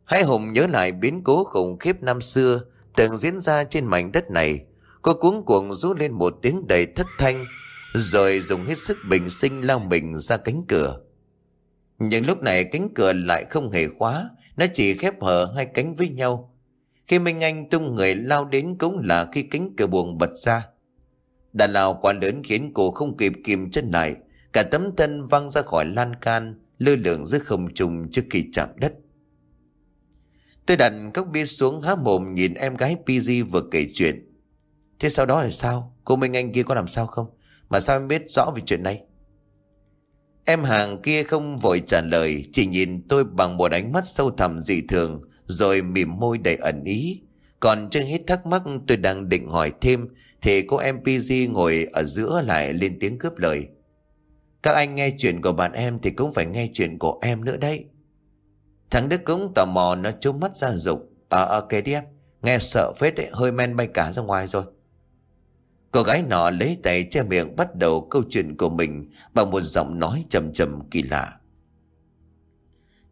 Hãi hùng nhớ lại biến cố khủng khiếp năm xưa từng diễn ra trên mảnh đất này. Cô cuống cuồng rú lên một tiếng đầy thất thanh, rồi dùng hết sức bình sinh lao mình ra cánh cửa. Nhưng lúc này cánh cửa lại không hề khóa, nó chỉ khép hở hai cánh với nhau. Khi Minh Anh tung người lao đến cũng là khi cánh cửa buồng bật ra. Đàn lao quá lớn khiến cô không kịp kìm chân lại, cả tấm thân văng ra khỏi lan can, lơ lửng giữa không trung trước khi chạm đất. Tôi đặt cốc bia xuống há mồm nhìn em gái PG vừa kể chuyện. Thế sau đó là sao? Cô Minh Anh kia có làm sao không? Mà sao em biết rõ về chuyện này? Em hàng kia không vội trả lời, chỉ nhìn tôi bằng một ánh mắt sâu thẳm dị thường, rồi mỉm môi đầy ẩn ý. Còn chưa hết thắc mắc tôi đang định hỏi thêm, thì cô em PG ngồi ở giữa lại lên tiếng cướp lời. Các anh nghe chuyện của bạn em thì cũng phải nghe chuyện của em nữa đấy. Thằng Đức cũng tò mò nó trố mắt ra dục Ờ ờ kể đi em Nghe sợ phết đấy, hơi men bay cả ra ngoài rồi Cô gái nọ lấy tay che miệng bắt đầu câu chuyện của mình Bằng một giọng nói trầm trầm kỳ lạ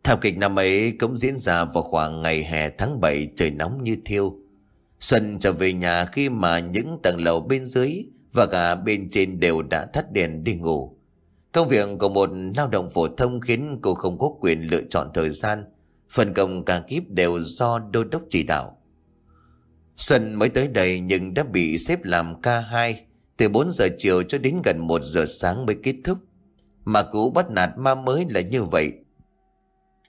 Thảo kịch năm ấy cũng diễn ra vào khoảng ngày hè tháng 7 trời nóng như thiêu. Xuân trở về nhà khi mà những tầng lầu bên dưới và cả bên trên đều đã thắt đèn đi ngủ. Công việc của một lao động phổ thông khiến cô không có quyền lựa chọn thời gian. Phần công cả kíp đều do đô đốc chỉ đạo. Xuân mới tới đây nhưng đã bị xếp làm K2 từ 4 giờ chiều cho đến gần 1 giờ sáng mới kết thúc. Mà cũ bắt nạt ma mới là như vậy.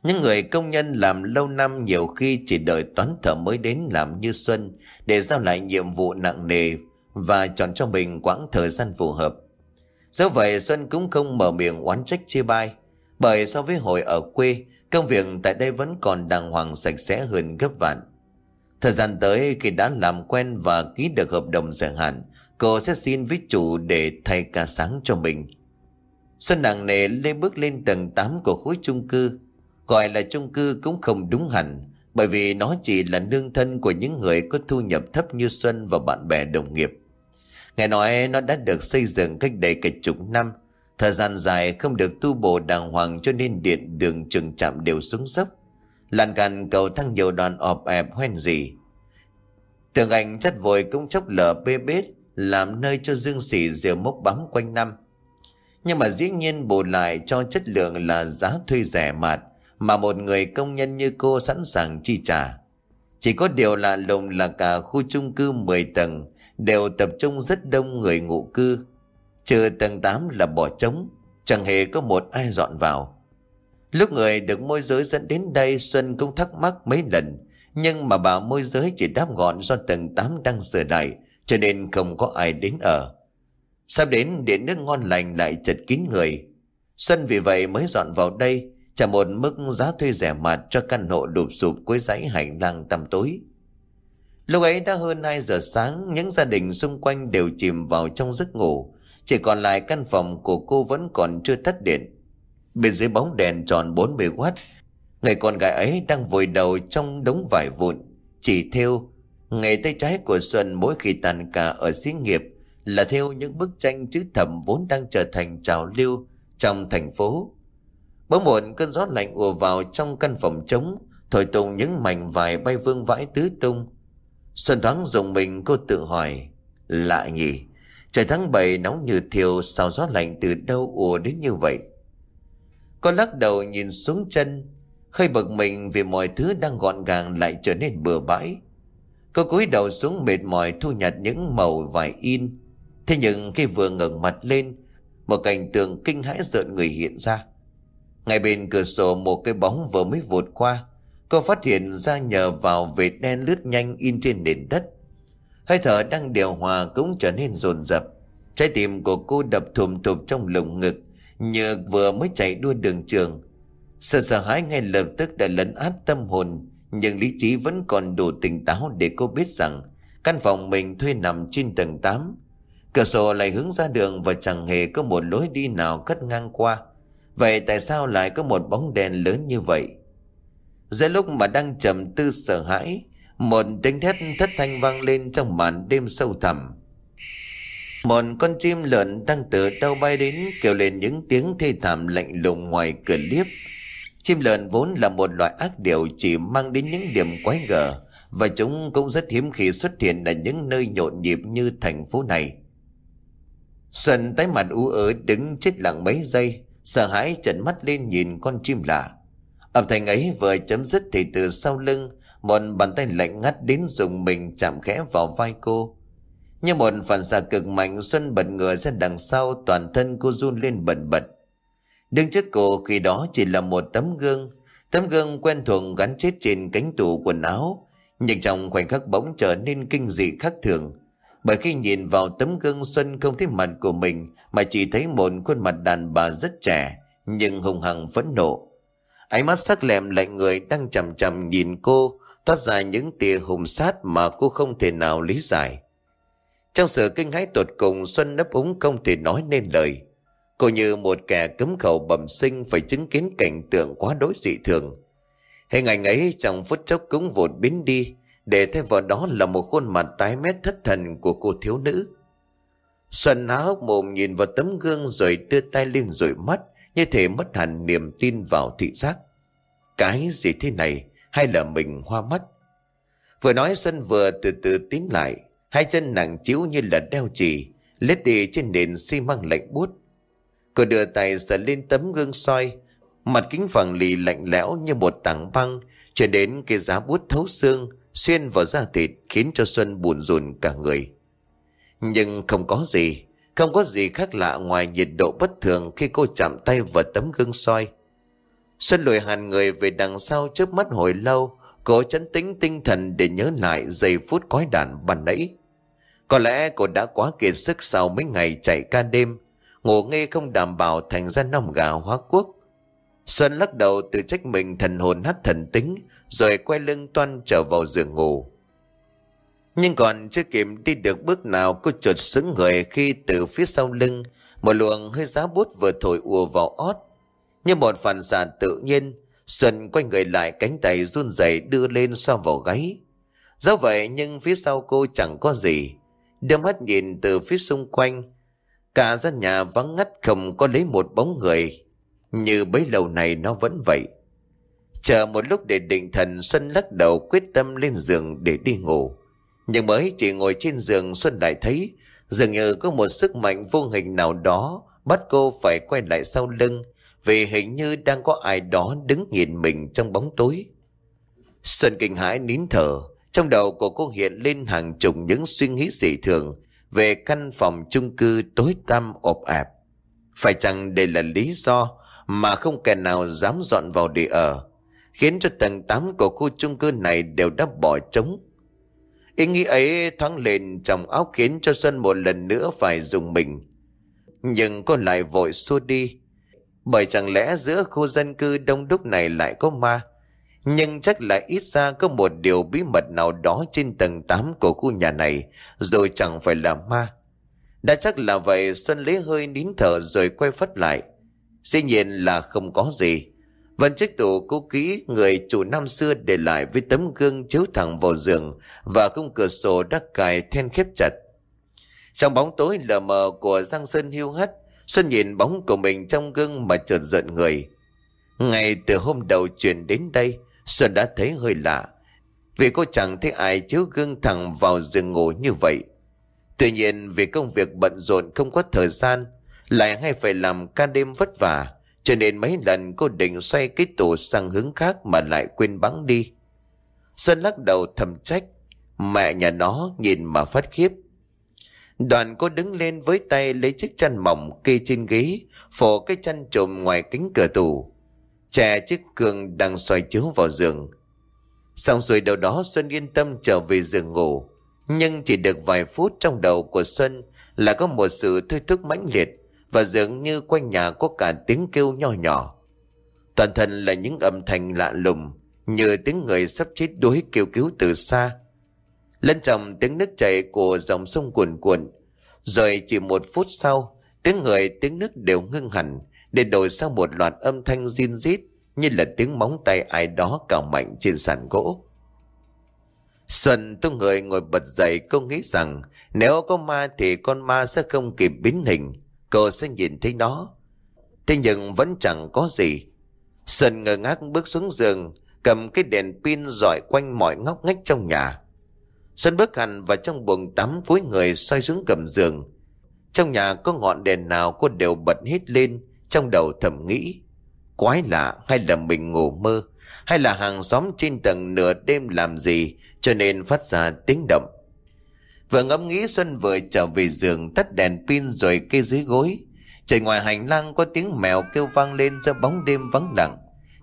Những người công nhân làm lâu năm nhiều khi chỉ đợi toán thở mới đến làm như Xuân để giao lại nhiệm vụ nặng nề và chọn cho mình quãng thời gian phù hợp. Do vậy Xuân cũng không mở miệng oán trách chia bai. Bởi so với hồi ở quê, công việc tại đây vẫn còn đàng hoàng sạch sẽ hơn gấp vạn. Thời gian tới khi đã làm quen và ký được hợp đồng dài hạn, cô sẽ xin với chủ để thay ca sáng cho mình. Xuân nặng nề lê bước lên tầng 8 của khối chung cư. Gọi là chung cư cũng không đúng hẳn, bởi vì nó chỉ là nương thân của những người có thu nhập thấp như Xuân và bạn bè đồng nghiệp. Nghe nói nó đã được xây dựng cách đây cả chục năm. Thời gian dài không được tu bổ đàng hoàng cho nên điện đường trường trạm đều xuống dốc. Làn can cầu thang nhiều đoàn ọp ẹp hoen gì. Tường ảnh chất vội cũng chốc lở bê bết, làm nơi cho dương xỉ rìu mốc bám quanh năm. Nhưng mà dĩ nhiên bù lại cho chất lượng là giá thuê rẻ mạt, mà một người công nhân như cô sẵn sàng chi trả. Chỉ có điều là lùng là cả khu chung cư 10 tầng đều tập trung rất đông người ngụ cư. Trừ tầng 8 là bỏ trống, chẳng hề có một ai dọn vào. Lúc người được môi giới dẫn đến đây Xuân cũng thắc mắc mấy lần, nhưng mà bà môi giới chỉ đáp gọn do tầng 8 đang sửa lại, cho nên không có ai đến ở. Sắp đến điện nước ngon lành lại chật kín người. Xuân vì vậy mới dọn vào đây, trả một mức giá thuê rẻ mạt cho căn hộ đụp sụp cuối dãy hành lang tăm tối. Lúc ấy đã hơn 2 giờ sáng, những gia đình xung quanh đều chìm vào trong giấc ngủ. Chỉ còn lại căn phòng của cô vẫn còn chưa tắt điện. Bên dưới bóng đèn tròn 40W, người con gái ấy đang vùi đầu trong đống vải vụn, chỉ theo. Nghề tay trái của Xuân mỗi khi tàn cả ở xí nghiệp là theo những bức tranh chữ thầm vốn đang trở thành trào lưu trong thành phố. Bỗng một cơn gió lạnh ùa vào trong căn phòng trống, thổi tung những mảnh vải bay vương vãi tứ tung. Xuân thoáng dùng mình cô tự hỏi, lạ nhỉ, trời tháng 7 nóng như thiêu sao gió lạnh từ đâu ùa đến như vậy. Cô lắc đầu nhìn xuống chân, khơi bực mình vì mọi thứ đang gọn gàng lại trở nên bừa bãi. Cô cúi đầu xuống mệt mỏi thu nhặt những màu vải in. Thế nhưng khi vừa ngẩng mặt lên, một cảnh tượng kinh hãi rợn người hiện ra. Ngay bên cửa sổ một cái bóng vừa mới vụt qua, cô phát hiện ra nhờ vào vệt đen lướt nhanh in trên nền đất. Hơi thở đang điều hòa cũng trở nên rồn rập. Trái tim của cô đập thùm thụp trong lồng ngực, như vừa mới chạy đua đường trường. Sợ sợ hãi ngay lập tức đã lấn át tâm hồn, nhưng lý trí vẫn còn đủ tỉnh táo để cô biết rằng căn phòng mình thuê nằm trên tầng 8. Cửa sổ lại hướng ra đường và chẳng hề có một lối đi nào cắt ngang qua. Vậy tại sao lại có một bóng đèn lớn như vậy? Giữa lúc mà đang trầm tư sợ hãi, một tiếng thét thất thanh vang lên trong màn đêm sâu thẳm. Một con chim lợn đang từ đâu bay đến kêu lên những tiếng thê thảm lạnh lùng ngoài cửa liếp. Chim lợn vốn là một loại ác điều chỉ mang đến những điểm quái gở và chúng cũng rất hiếm khi xuất hiện ở những nơi nhộn nhịp như thành phố này. Xuân tái mặt u ớ đứng chết lặng mấy giây, sợ hãi trợn mắt lên nhìn con chim lạ. Âm thanh ấy vừa chấm dứt thì từ sau lưng, một bàn tay lạnh ngắt đến dùng mình chạm khẽ vào vai cô. Như một phản xạ cực mạnh Xuân bật ngửa ra đằng sau toàn thân cô run lên bần bật. Đứng trước cô khi đó chỉ là một tấm gương, tấm gương quen thuộc gắn chết trên cánh tủ quần áo, nhưng trong khoảnh khắc bỗng trở nên kinh dị khác thường. Bởi khi nhìn vào tấm gương Xuân không thấy mặt của mình mà chỉ thấy một khuôn mặt đàn bà rất trẻ nhưng hùng hằng phẫn nộ. Ánh mắt sắc lẹm lạnh người đang chầm chầm nhìn cô toát ra những tia hùng sát mà cô không thể nào lý giải. Trong sự kinh hãi tột cùng Xuân nấp úng không thể nói nên lời. Cô như một kẻ cấm khẩu bẩm sinh phải chứng kiến cảnh tượng quá đối dị thường. Hình ảnh ấy trong phút chốc cũng vụt biến đi, để thay vào đó là một khuôn mặt tái mét thất thần của cô thiếu nữ. Xuân há hốc mồm nhìn vào tấm gương rồi đưa tay lên rồi mắt, như thể mất hẳn niềm tin vào thị giác. Cái gì thế này, hay là mình hoa mắt? Vừa nói Xuân vừa từ từ tiến lại, hai chân nặng chiếu như là đeo chì, lết đi trên nền xi măng lạnh buốt. Cô đưa tay sờ lên tấm gương soi, mặt kính phẳng lì lạnh lẽo như một tảng băng, cho đến cái giá bút thấu xương, xuyên vào da thịt khiến cho Xuân buồn rùn cả người. Nhưng không có gì, không có gì khác lạ ngoài nhiệt độ bất thường khi cô chạm tay vào tấm gương soi. Xuân lùi hàn người về đằng sau trước mắt hồi lâu, cố chấn tĩnh tinh thần để nhớ lại giây phút quái đàn ban nãy. Có lẽ cô đã quá kiệt sức sau mấy ngày chạy ca đêm, ngủ nghe không đảm bảo thành ra nòng gà hóa quốc. Xuân lắc đầu tự trách mình thần hồn hắt thần tính, rồi quay lưng toan trở vào giường ngủ. Nhưng còn chưa kịp đi được bước nào cô chợt sững người khi từ phía sau lưng một luồng hơi giá bút vừa thổi ùa vào ót. Như một phản xạ tự nhiên, Xuân quay người lại cánh tay run rẩy đưa lên xoa vào gáy. Do vậy nhưng phía sau cô chẳng có gì. Đưa mắt nhìn từ phía xung quanh. Cả gian nhà vắng ngắt không có lấy một bóng người. Như bấy lâu này nó vẫn vậy. Chờ một lúc để định thần Xuân lắc đầu quyết tâm lên giường để đi ngủ. Nhưng mới chỉ ngồi trên giường Xuân lại thấy, dường như có một sức mạnh vô hình nào đó bắt cô phải quay lại sau lưng, Vì hình như đang có ai đó đứng nhìn mình trong bóng tối. Xuân kinh hãi nín thở, Trong đầu của cô hiện lên hàng chục những suy nghĩ dị thường Về căn phòng chung cư tối tăm ộp ạp. Phải chăng đây là lý do Mà không kẻ nào dám dọn vào để ở, Khiến cho tầng 8 của khu chung cư này đều đã bỏ trống? Ý nghĩ ấy thoáng lên trong áo khiến cho Xuân một lần nữa phải dùng mình. Nhưng cô lại vội xua đi. Bởi chẳng lẽ giữa khu dân cư đông đúc này lại có ma? Nhưng chắc là ít ra có một điều bí mật nào đó trên tầng 8 của khu nhà này, Rồi chẳng phải là ma. Đã chắc là vậy, Xuân lấy hơi nín thở rồi quay phất lại. Dĩ nhiên là không có gì. Vẫn chiếc tủ cũ kỹ người chủ năm xưa để lại với tấm gương chiếu thẳng vào giường và khung cửa sổ đã cài then khép chặt. Trong bóng tối lờ mờ của Giang Sơn hiu hắt, Xuân nhìn bóng của mình trong gương mà chợt giận người. Ngày từ hôm đầu chuyển đến đây, Xuân đã thấy hơi lạ. Vì cô chẳng thấy ai chiếu gương thẳng vào giường ngủ như vậy. Tuy nhiên vì công việc bận rộn không có thời gian, lại hay phải làm ca đêm vất vả, cho nên mấy lần cô định xoay cái tủ sang hướng khác mà lại quên bắn đi. Xuân lắc đầu thầm trách, mẹ nhà nó nhìn mà phát khiếp. Đoàn cô đứng lên với tay lấy chiếc chăn mỏng kê trên ghế, phổ cái chăn trùm ngoài cánh cửa tủ. Trẻ chiếc cường đang xoay chiếu vào giường. Xong rồi đầu đó Xuân yên tâm trở về giường ngủ. Nhưng chỉ được vài phút trong đầu của Xuân là có một sự thôi thúc mãnh liệt và dường như quanh nhà có cả tiếng kêu nho nhỏ. Toàn thân là những âm thanh lạ lùng như tiếng người sắp chết đuối kêu cứu từ xa. Lân trọng tiếng nước chảy của dòng sông cuồn cuộn. Rồi chỉ một phút sau, tiếng người tiếng nước đều ngưng hẳn để đổi sang một loạt âm thanh zin rít như là tiếng móng tay ai đó cào mạnh trên sàn gỗ. Xuân tôi người ngồi bật dậy cô nghĩ rằng nếu có ma thì con ma sẽ không kịp biến hình cô sẽ nhìn thấy nó. Thế nhưng vẫn chẳng có gì. sơn ngơ ngác bước xuống giường, cầm cái đèn pin dọi quanh mọi ngóc ngách trong nhà. sơn bước hẳn vào trong buồng tắm cúi người xoay xuống cầm giường. Trong nhà có ngọn đèn nào cô đều bật hết lên, trong đầu thầm nghĩ. Quái lạ hay là mình ngủ mơ, hay là hàng xóm trên tầng nửa đêm làm gì cho nên phát ra tiếng động. Vừa ngẫm nghĩ Xuân vừa trở về giường tắt đèn pin rồi kê dưới gối. Trời ngoài hành lang có tiếng mèo kêu vang lên ra bóng đêm vắng lặng.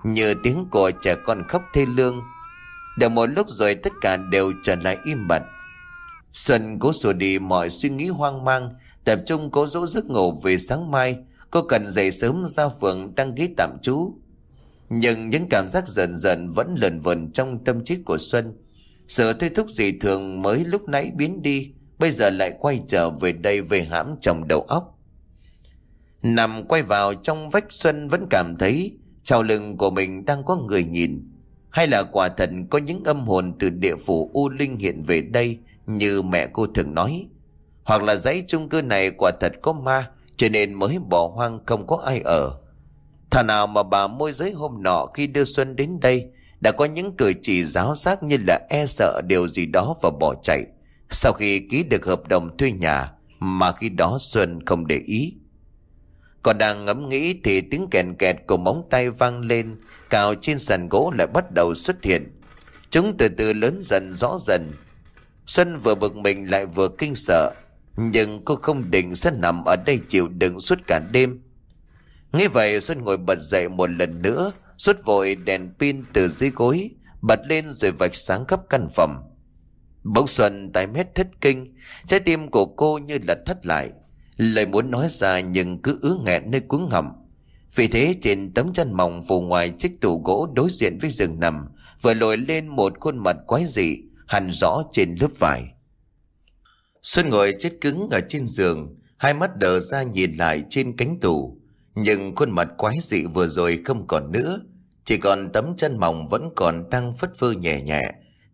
Như tiếng của trẻ con khóc thê lương. Được một lúc rồi tất cả đều trở lại im bặt. Xuân cố xua đi mọi suy nghĩ hoang mang, tập trung cố dỗ giấc ngủ về sáng mai. Cô cần dậy sớm ra phường đăng ký tạm trú. Nhưng những cảm giác dần dần vẫn lờn vần trong tâm trí của Xuân. Sự thôi thúc dị thường mới lúc nãy biến đi, Bây giờ lại quay trở về đây về hãm trong đầu óc. Nằm quay vào trong vách xuân vẫn cảm thấy Trào lưng của mình đang có người nhìn. Hay là quả thật có những âm hồn từ địa phủ U Linh hiện về đây Như mẹ cô thường nói. Hoặc là dãy chung cư này quả thật có ma, Cho nên mới bỏ hoang không có ai ở. Thà nào mà bà môi giới hôm nọ khi đưa Xuân đến đây đã có những cử chỉ giáo giác như là e sợ điều gì đó và bỏ chạy. Sau khi ký được hợp đồng thuê nhà, mà khi đó Xuân không để ý. Còn đang ngẫm nghĩ thì tiếng kèn kẹt của móng tay vang lên, cào trên sàn gỗ lại bắt đầu xuất hiện. Chúng từ từ lớn dần, rõ dần. Xuân vừa bực mình lại vừa kinh sợ. Nhưng cô không định sẽ nằm ở đây chịu đựng suốt cả đêm. Nghe vậy, Xuân ngồi bật dậy một lần nữa Rút vội đèn pin từ dưới gối, Bật lên rồi vạch sáng khắp căn phòng. Bỗng Xuân tái mét thất kinh, Trái tim của cô như là thất lại. Lời muốn nói ra nhưng cứ ứ nghẹn nơi cuống họng. Vì thế trên tấm chăn mỏng phủ ngoài chiếc tủ gỗ đối diện với giường nằm, Vừa lồi lên một khuôn mặt quái dị Hẳn rõ trên lớp vải. Xuân ngồi chết cứng ở trên giường, Hai mắt đờ ra nhìn lại trên cánh tủ. Nhưng khuôn mặt quái dị vừa rồi không còn nữa chỉ còn tấm chân mỏng vẫn còn đang phất phơ nhẹ nhẹ,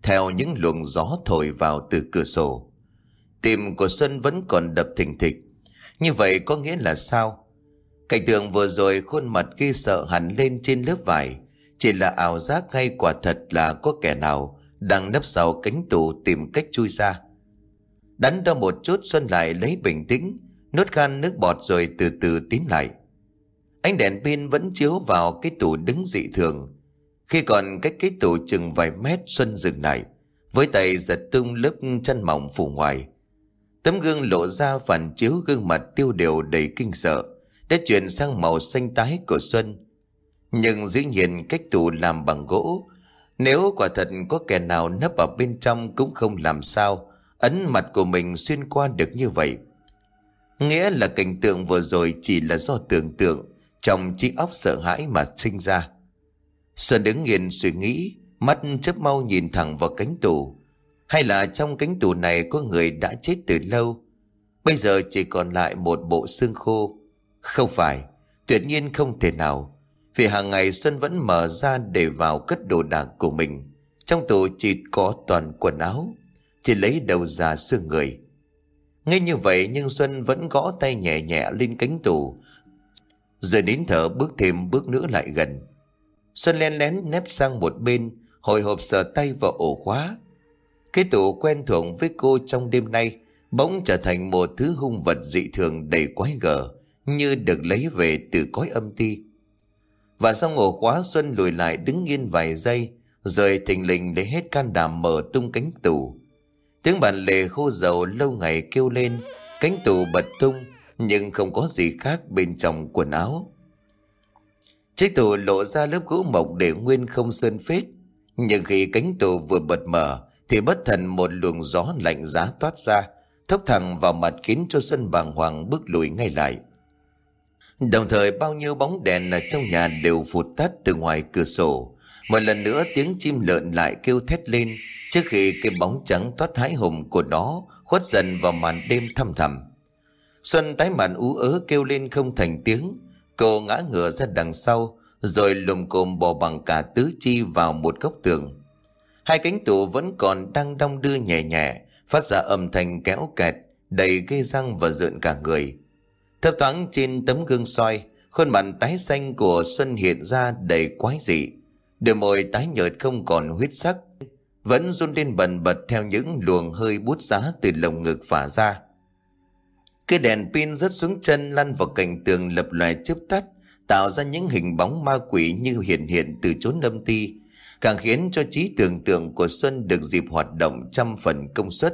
Theo những luồng gió thổi vào từ cửa sổ. Tim của Xuân vẫn còn đập thình thịch. Như vậy có nghĩa là sao? Cảnh tượng vừa rồi khuôn mặt ghi sợ hẳn lên trên lớp vải. Chỉ là ảo giác hay quả thật là có kẻ nào Đang nấp sau cánh tủ tìm cách chui ra. Đắn đo một chút Xuân lại lấy bình tĩnh Nốt khan nước bọt rồi từ từ tím lại. Ánh đèn pin vẫn chiếu vào cái tủ đứng dị thường. Khi còn cách cái tủ chừng vài mét Xuân dừng lại. Với tay giật tung lớp chân mỏng phủ ngoài. Tấm gương lộ ra phản chiếu gương mặt tiêu điều đầy kinh sợ. Đã chuyển sang màu xanh tái của Xuân. Nhưng dĩ nhiên cách tủ làm bằng gỗ. Nếu quả thật có kẻ nào nấp ở bên trong cũng không làm sao. Ấn mặt của mình xuyên qua được như vậy. Nghĩa là cảnh tượng vừa rồi chỉ là do tưởng tượng trong trí óc sợ hãi mà sinh ra. Xuân đứng nghiền suy nghĩ, mắt chớp mau nhìn thẳng vào cánh tủ. Hay là trong cánh tủ này có người đã chết từ lâu, bây giờ chỉ còn lại một bộ xương khô. Không phải, tuyệt nhiên không thể nào, vì hàng ngày Xuân vẫn mở ra để vào cất đồ đạc của mình. Trong tủ chỉ có toàn quần áo, chỉ lấy đầu già xương người. Ngay như vậy nhưng Xuân vẫn gõ tay nhẹ nhẹ lên cánh tủ, rồi nín thở bước thêm bước nữa lại gần. Xuân len lén nép sang một bên, hồi hộp sờ tay vào ổ khóa. Cái tủ quen thuộc với cô trong đêm nay bỗng trở thành một thứ hung vật dị thường đầy quái gở, như được lấy về từ cõi âm ti. Và xong ổ khóa Xuân lùi lại đứng yên vài giây, rồi thình lình lấy hết can đảm mở tung cánh tủ. Tiếng bàn lề khô dầu lâu ngày kêu lên, cánh tủ bật tung, nhưng không có gì khác bên trong quần áo. Chiếc tủ lộ ra lớp gỗ mộc để nguyên không sơn phết. Nhưng khi cánh tủ vừa bật mở, thì bất thần một luồng gió lạnh giá toát ra, thốc thẳng vào mặt khiến cho Xuân bàng hoàng bước lùi ngay lại. Đồng thời bao nhiêu bóng đèn ở trong nhà đều phụt tắt từ ngoài cửa sổ. Một lần nữa tiếng chim lợn lại kêu thét lên trước khi cái bóng trắng toát hái hùng của nó khuất dần vào màn đêm thăm thầm. Xuân tái mặt ú ớ kêu lên không thành tiếng. Cô ngã ngửa ra đằng sau, rồi lùm cồm bò bằng cả tứ chi vào một góc tường. Hai cánh tủ vẫn còn đang đong đưa nhẹ nhẹ, phát ra âm thanh kéo kẹt, đầy gây răng và rợn cả người. Thấp thoáng trên tấm gương soi, khuôn mặt tái xanh của Xuân hiện ra đầy quái dị. Đôi môi tái nhợt không còn huyết sắc, vẫn run lên bần bật theo những luồng hơi bút giá từ lồng ngực phả ra. Cái đèn pin rớt xuống chân lăn vào cạnh tường lập loài chớp tắt, tạo ra những hình bóng ma quỷ như hiện hiện từ chốn âm ti, càng khiến cho trí tưởng tượng của Xuân được dịp hoạt động trăm phần công suất.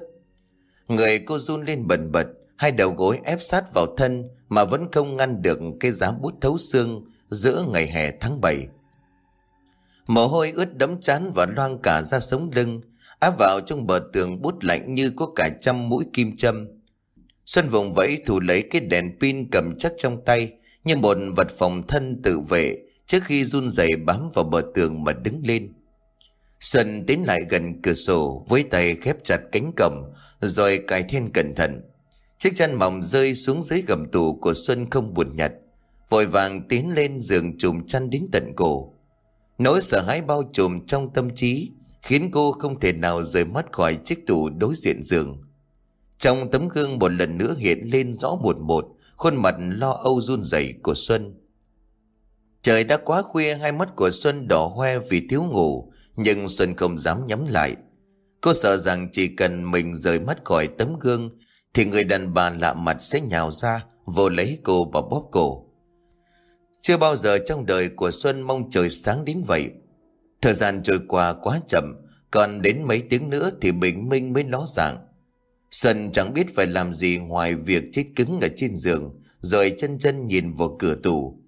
Người cô run lên bần bật, hai đầu gối ép sát vào thân mà vẫn không ngăn được cái giá bút thấu xương giữa ngày hè tháng 7. Mồ hôi ướt đấm chán và loang cả ra sống lưng, áp vào trong bờ tường bút lạnh như có cả trăm mũi kim châm. Xuân vùng vẫy thủ lấy cái đèn pin cầm chắc trong tay, như một vật phòng thân tự vệ, trước khi run rẩy bám vào bờ tường mà đứng lên. Xuân tiến lại gần cửa sổ, với tay khép chặt cánh cổng, rồi cài thêm cẩn thận. Chiếc chân mỏng rơi xuống dưới gầm tủ của Xuân không buồn nhặt. Vội vàng tiến lên giường trùm chăn đến tận cổ. Nỗi sợ hãi bao trùm trong tâm trí, khiến cô không thể nào rời mắt khỏi chiếc tủ đối diện giường. Trong tấm gương một lần nữa hiện lên rõ một một khuôn mặt lo âu run rẩy của Xuân. Trời đã quá khuya hai mắt của Xuân đỏ hoe vì thiếu ngủ nhưng Xuân không dám nhắm lại. Cô sợ rằng chỉ cần mình rời mắt khỏi tấm gương thì người đàn bà lạ mặt sẽ nhào ra vô lấy cô và bóp cổ. Chưa bao giờ trong đời của Xuân mong trời sáng đến vậy. Thời gian trôi qua quá chậm, còn đến mấy tiếng nữa thì bình minh mới ló dạng. Xuân chẳng biết phải làm gì ngoài việc chết cứng ở trên giường, rồi chân chân nhìn vào cửa tủ.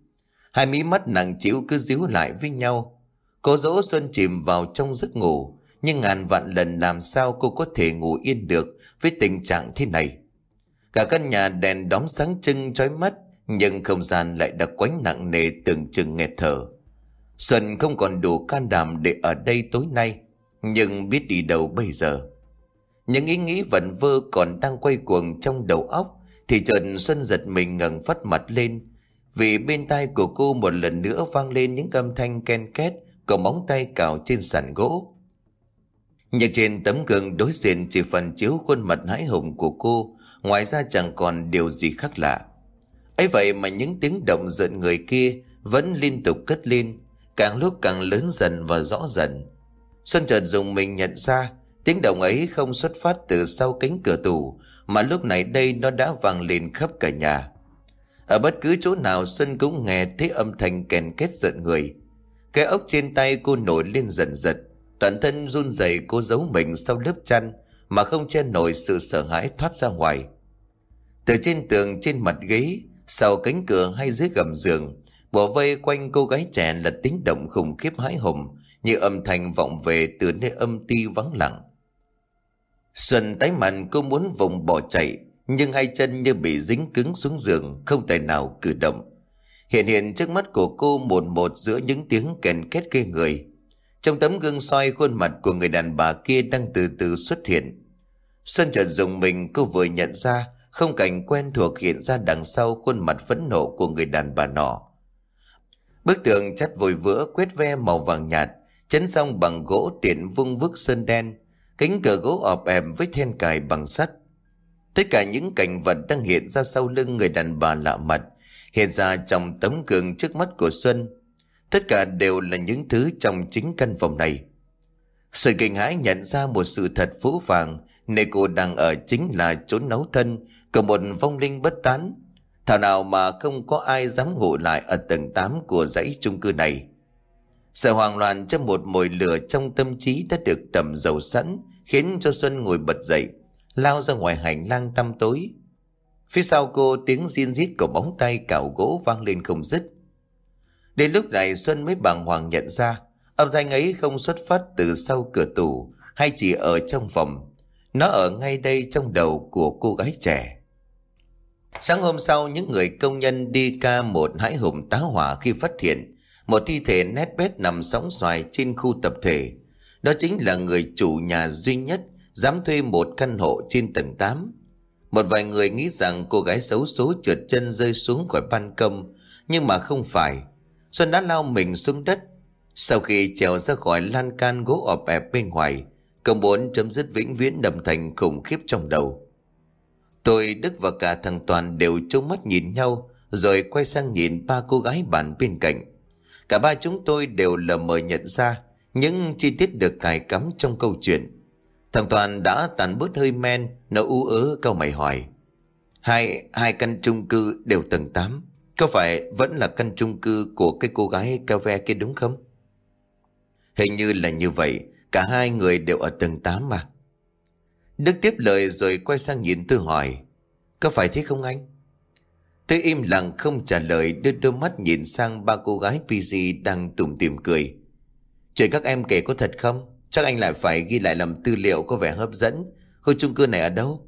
Hai mí mắt nặng chịu cứ díu lại với nhau. Cô dỗ Xuân chìm vào trong giấc ngủ, nhưng ngàn vạn lần làm sao cô có thể ngủ yên được với tình trạng thế này. Cả căn nhà đèn đóm sáng trưng chói mắt, nhưng không gian lại đặc quánh nặng nề tưởng chừng nghẹt thở. Xuân không còn đủ can đảm để ở đây tối nay, nhưng biết đi đâu bây giờ. Những ý nghĩ vẩn vơ còn đang quay cuồng trong đầu óc, Thì chợt Xuân giật mình ngẩng phát mặt lên. Vì bên tai của cô một lần nữa vang lên những âm thanh ken két Của móng tay cào trên sàn gỗ. Nhật trên tấm gương đối diện chỉ phần chiếu khuôn mặt hãi hùng của cô, Ngoài ra chẳng còn điều gì khác lạ. Ấy vậy mà những tiếng động giận người kia Vẫn liên tục cất lên, Càng lúc càng lớn dần và rõ dần. Xuân chợt dùng mình nhận ra Tiếng động ấy không xuất phát từ sau cánh cửa tủ, mà lúc này đây nó đã vang lên khắp cả nhà. Ở bất cứ chỗ nào Xuân cũng nghe thấy âm thanh kèn kết giận người. Cái ốc trên tay cô nổi lên dần dần. Toàn thân run rẩy cô giấu mình sau lớp chăn mà không che nổi sự sợ hãi thoát ra ngoài. Từ trên tường trên mặt ghế, sau cánh cửa hay dưới gầm giường, bỏ vây quanh cô gái trẻ là tiếng động khủng khiếp hãi hùng như âm thanh vọng về từ nơi âm ti vắng lặng. Xuân tái mặt cô muốn vùng bỏ chạy nhưng hai chân như bị dính cứng xuống giường không tài nào cử động. Hiện hiện trước mắt của cô một một giữa những tiếng kèn két ghê người. Trong tấm gương soi khuôn mặt của người đàn bà kia đang từ từ xuất hiện. Xuân chợt dùng mình cô vừa nhận ra không cảnh quen thuộc hiện ra đằng sau khuôn mặt phẫn nộ của người đàn bà nọ. Bức tường chắt vội vữa quét ve màu vàng nhạt, chấn xong bằng gỗ tiện vung vức sơn đen, cánh cửa gỗ ọp ẹp với then cài bằng sắt. Tất cả những cảnh vật đang hiện ra sau lưng người đàn bà lạ mặt, hiện ra trong tấm gương trước mắt của Xuân. Tất cả đều là những thứ trong chính căn phòng này. Xuân kinh hãi nhận ra một sự thật phũ phàng, nơi cô đang ở chính là chốn nấu thân của một vong linh bất tán. Thảo nào mà không có ai dám ngủ lại ở tầng 8 của dãy chung cư này. Sợ hoang loạn trong một mồi lửa trong tâm trí đã được tầm dầu sẵn, khiến cho Xuân ngồi bật dậy, lao ra ngoài hành lang tăm tối. Phía sau cô tiếng riêng rít của bóng tay cào gỗ vang lên không dứt. Đến lúc này Xuân mới bàng hoàng nhận ra âm thanh ấy không xuất phát từ sau cửa tủ hay chỉ ở trong phòng. Nó ở ngay đây trong đầu của cô gái trẻ. Sáng hôm sau những người công nhân đi ca một hãi hùng tá hỏa khi phát hiện một thi thể nét bét nằm sóng xoài trên khu tập thể. Đó chính là người chủ nhà duy nhất dám thuê một căn hộ trên tầng 8. Một vài người nghĩ rằng cô gái xấu số trượt chân rơi xuống khỏi ban công, nhưng mà không phải. Xuân đã lao mình xuống đất. Sau khi trèo ra khỏi lan can gỗ ọp ẹp bên ngoài, công bốn chấm dứt vĩnh viễn đầm thành khủng khiếp trong đầu. Tôi, Đức và cả thằng Toàn đều trông mắt nhìn nhau, rồi quay sang nhìn ba cô gái bàn bên cạnh. Cả ba chúng tôi đều lờ mờ nhận ra những chi tiết được cài cắm trong câu chuyện. Thằng Toàn đã tàn bớt hơi men, nó ú ớ câu mày hỏi. Hai, hai căn chung cư đều tầng 8. Có phải vẫn là căn chung cư của cái cô gái cao ve kia đúng không? Hình như là như vậy, cả hai người đều ở tầng 8 mà. Đức tiếp lời rồi quay sang nhìn Tư hỏi. Có phải thế không anh? Tôi im lặng không trả lời đưa đôi mắt nhìn sang ba cô gái PC đang tủm tìm cười. Chuyện các em kể có thật không? Chắc anh lại phải ghi lại làm tư liệu có vẻ hấp dẫn. Khu chung cư này ở đâu?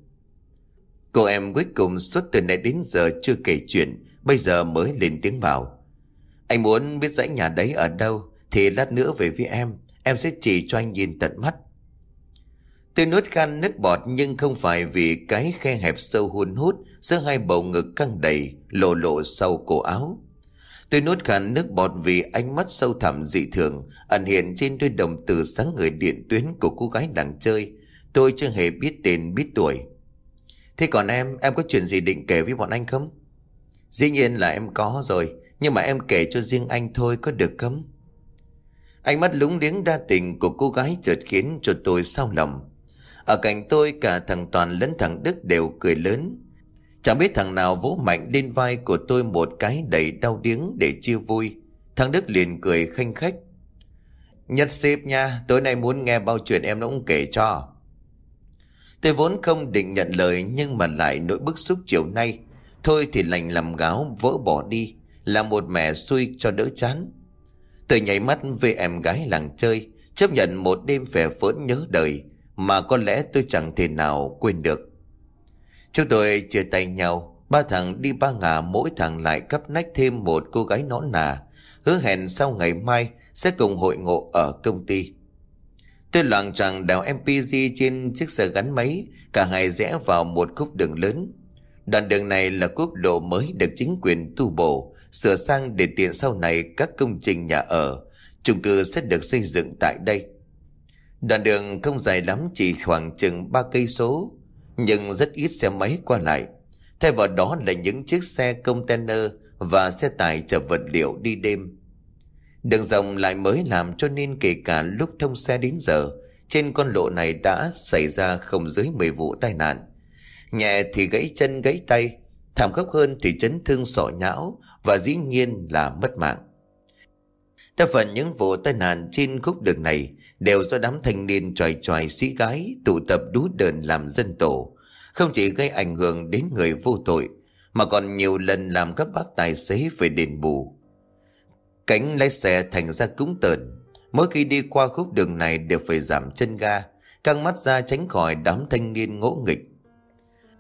Cô em cuối cùng suốt từ nãy đến giờ chưa kể chuyện, bây giờ mới lên tiếng bảo. Anh muốn biết dãy nhà đấy ở đâu, thì lát nữa về với em, em sẽ chỉ cho anh nhìn tận mắt. Tôi nuốt khan nước bọt nhưng không phải vì cái khe hẹp sâu hun hút giữa hai bầu ngực căng đầy, lộ lộ sau cổ áo. Tôi nuốt khan nước bọt vì ánh mắt sâu thẳm dị thường ẩn hiện trên đôi đồng tử sáng người điện tuyến của cô gái đang chơi. Tôi chưa hề biết tên biết tuổi. Thế còn em, em có chuyện gì định kể với bọn anh không? Dĩ nhiên là em có rồi, nhưng mà em kể cho riêng anh thôi có được không? Ánh mắt lúng liếng đa tình của cô gái chợt khiến cho tôi sao lòng. Ở cạnh tôi cả thằng Toàn lẫn thằng Đức đều cười lớn. Chẳng biết thằng nào vỗ mạnh lên vai của tôi một cái đầy đau điếng để chia vui. Thằng Đức liền cười khanh khách. Nhất xếp nha, tối nay muốn nghe bao chuyện em nó cũng kể cho. Tôi vốn không định nhận lời nhưng mà lại nỗi bức xúc chiều nay. Thôi thì lành làm gáo vỡ bỏ đi, là một mẹ xui cho đỡ chán. Tôi nhảy mắt về em gái làng chơi, chấp nhận một đêm phè phỡn nhớ đời, mà có lẽ tôi chẳng thể nào quên được. Chúng tôi chia tay nhau, ba thằng đi ba ngả mỗi thằng lại cấp nách thêm một cô gái nõn nà, hứa hẹn sau ngày mai sẽ cùng hội ngộ ở công ty. Tôi loạn tràng đèo MPG trên chiếc xe gắn máy, cả hai rẽ vào một khúc đường lớn. Đoạn đường này là quốc lộ mới được chính quyền tu bổ, sửa sang để tiện sau này các công trình nhà ở, chung cư sẽ được xây dựng tại đây. Đoạn đường không dài lắm chỉ khoảng chừng 3 cây số, nhưng rất ít xe máy qua lại. Thay vào đó là những chiếc xe container và xe tải chở vật liệu đi đêm. Đường rộng lại mới làm cho nên kể cả lúc thông xe đến giờ, trên con lộ này đã xảy ra không dưới 10 vụ tai nạn. Nhẹ thì gãy chân gãy tay, Thảm khốc hơn thì chấn thương sọ nhão và dĩ nhiên là mất mạng. Đa phần những vụ tai nạn trên khúc đường này đều do đám thanh niên tròi tròi sĩ gái tụ tập đú đờn làm dân tổ. Không chỉ gây ảnh hưởng đến người vô tội mà còn nhiều lần làm các bác tài xế phải đền bù. Cánh lái xe thành ra cúng tợn. Mỗi khi đi qua khúc đường này đều phải giảm chân ga, căng mắt ra tránh khỏi đám thanh niên ngỗ nghịch.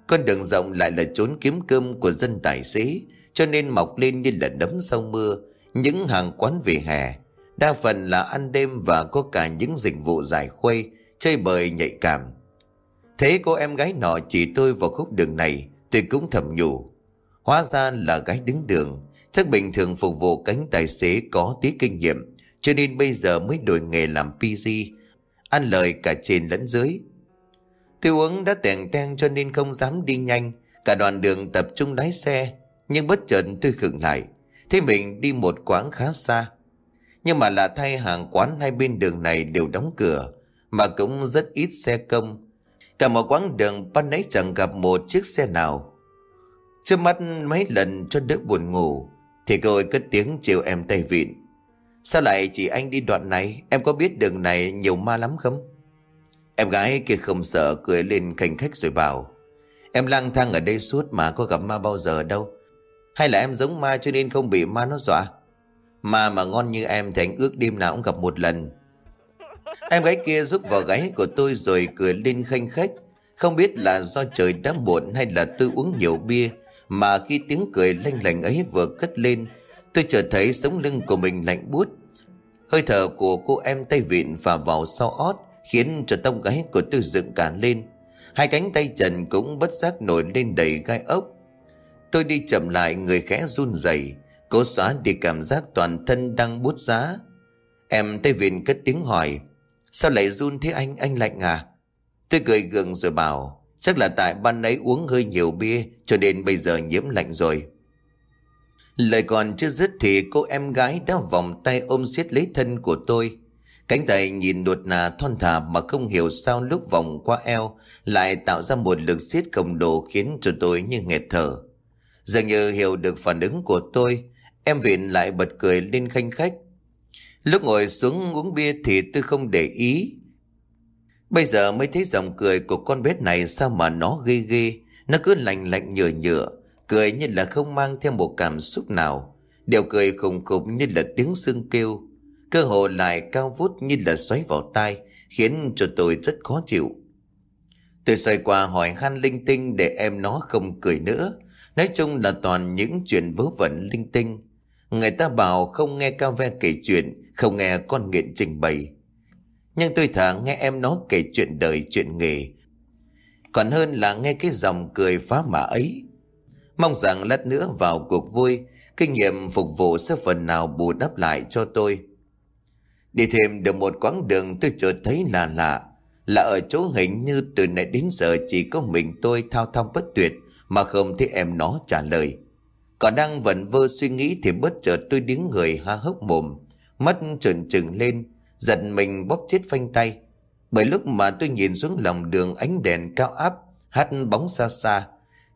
Con đường rộng lại là trốn kiếm cơm của dân tài xế, cho nên mọc lên như là nấm sau mưa, những hàng quán về hè. Đa phần là ăn đêm và có cả những dịch vụ giải khuây, chơi bời nhạy cảm. Thế cô em gái nọ chỉ tôi vào khúc đường này, tôi cũng thầm nhủ. Hóa ra là gái đứng đường, chắc bình thường phục vụ cánh tài xế có tí kinh nghiệm, cho nên bây giờ mới đổi nghề làm PG, ăn lời cả trên lẫn dưới. Tiêu uống đã tèn ten cho nên không dám đi nhanh, cả đoàn đường tập trung lái xe, nhưng bất chợt tôi khựng lại, thấy mình đi một quãng khá xa. Nhưng mà là thay hàng quán hai bên đường này đều đóng cửa, mà cũng rất ít xe công. Cả một quãng đường ban nấy chẳng gặp một chiếc xe nào. Trước mắt mấy lần cho đỡ buồn ngủ, thì cô cất tiếng chiều em tay vịn. Sao lại chỉ anh đi đoạn này, em có biết đường này nhiều ma lắm không? Em gái kia không sợ cười lên khanh khách rồi bảo Em lang thang ở đây suốt mà có gặp ma bao giờ đâu Hay là em giống ma cho nên không bị ma nó dọa mà mà ngon như em thì anh ước đêm nào cũng gặp một lần Em gái kia rút vào gáy của tôi rồi cười lên khanh khách Không biết là do trời đã muộn hay là tôi uống nhiều bia Mà khi tiếng cười lanh lành ấy vừa cất lên Tôi chợt thấy sống lưng của mình lạnh buốt Hơi thở của cô em tay vịn và vào sau ót khiến cho tông gáy của tôi dựng cả lên. Hai cánh tay trần cũng bất giác nổi lên đầy gai ốc. Tôi đi chậm lại người khẽ run rẩy, cố xóa đi cảm giác toàn thân đang bút giá. Em tay vịn cất tiếng hỏi, sao lại run thế anh, anh lạnh à? Tôi cười gượng rồi bảo, chắc là tại ban nãy uống hơi nhiều bia cho nên bây giờ nhiễm lạnh rồi. Lời còn chưa dứt thì cô em gái đã vòng tay ôm siết lấy thân của tôi. Cánh tay nhìn đột nà thon thả mà không hiểu sao lúc vòng qua eo lại tạo ra một lực siết khổng độ khiến cho tôi như nghẹt thở. Dường như hiểu được phản ứng của tôi, em Viện lại bật cười lên khanh khách. Lúc ngồi xuống uống bia thì tôi không để ý. Bây giờ mới thấy giọng cười của con bé này sao mà nó ghê ghê, nó cứ lạnh lạnh nhựa nhựa, cười như là không mang theo một cảm xúc nào. Điều cười khùng khục như là tiếng xương kêu cơ hồ lại cao vút như là xoáy vào tai, khiến cho tôi rất khó chịu. Tôi xoay qua hỏi han linh tinh để em nó không cười nữa. Nói chung là toàn những chuyện vớ vẩn linh tinh. Người ta bảo không nghe cao ve kể chuyện, không nghe con nghiện trình bày. Nhưng tôi thà nghe em nó kể chuyện đời chuyện nghề. Còn hơn là nghe cái dòng cười phá mã ấy. Mong rằng lát nữa vào cuộc vui, kinh nghiệm phục vụ sẽ phần nào bù đắp lại cho tôi. Đi thêm được một quãng đường tôi chợt thấy là lạ Là ở chỗ hình như từ nãy đến giờ chỉ có mình tôi thao thao bất tuyệt Mà không thấy em nó trả lời còn đang vẩn vơ suy nghĩ thì bất chợt tôi đứng người ha hốc mồm Mắt trợn trừng lên Giật mình bóp chết phanh tay Bởi lúc mà tôi nhìn xuống lòng đường ánh đèn cao áp Hát bóng xa xa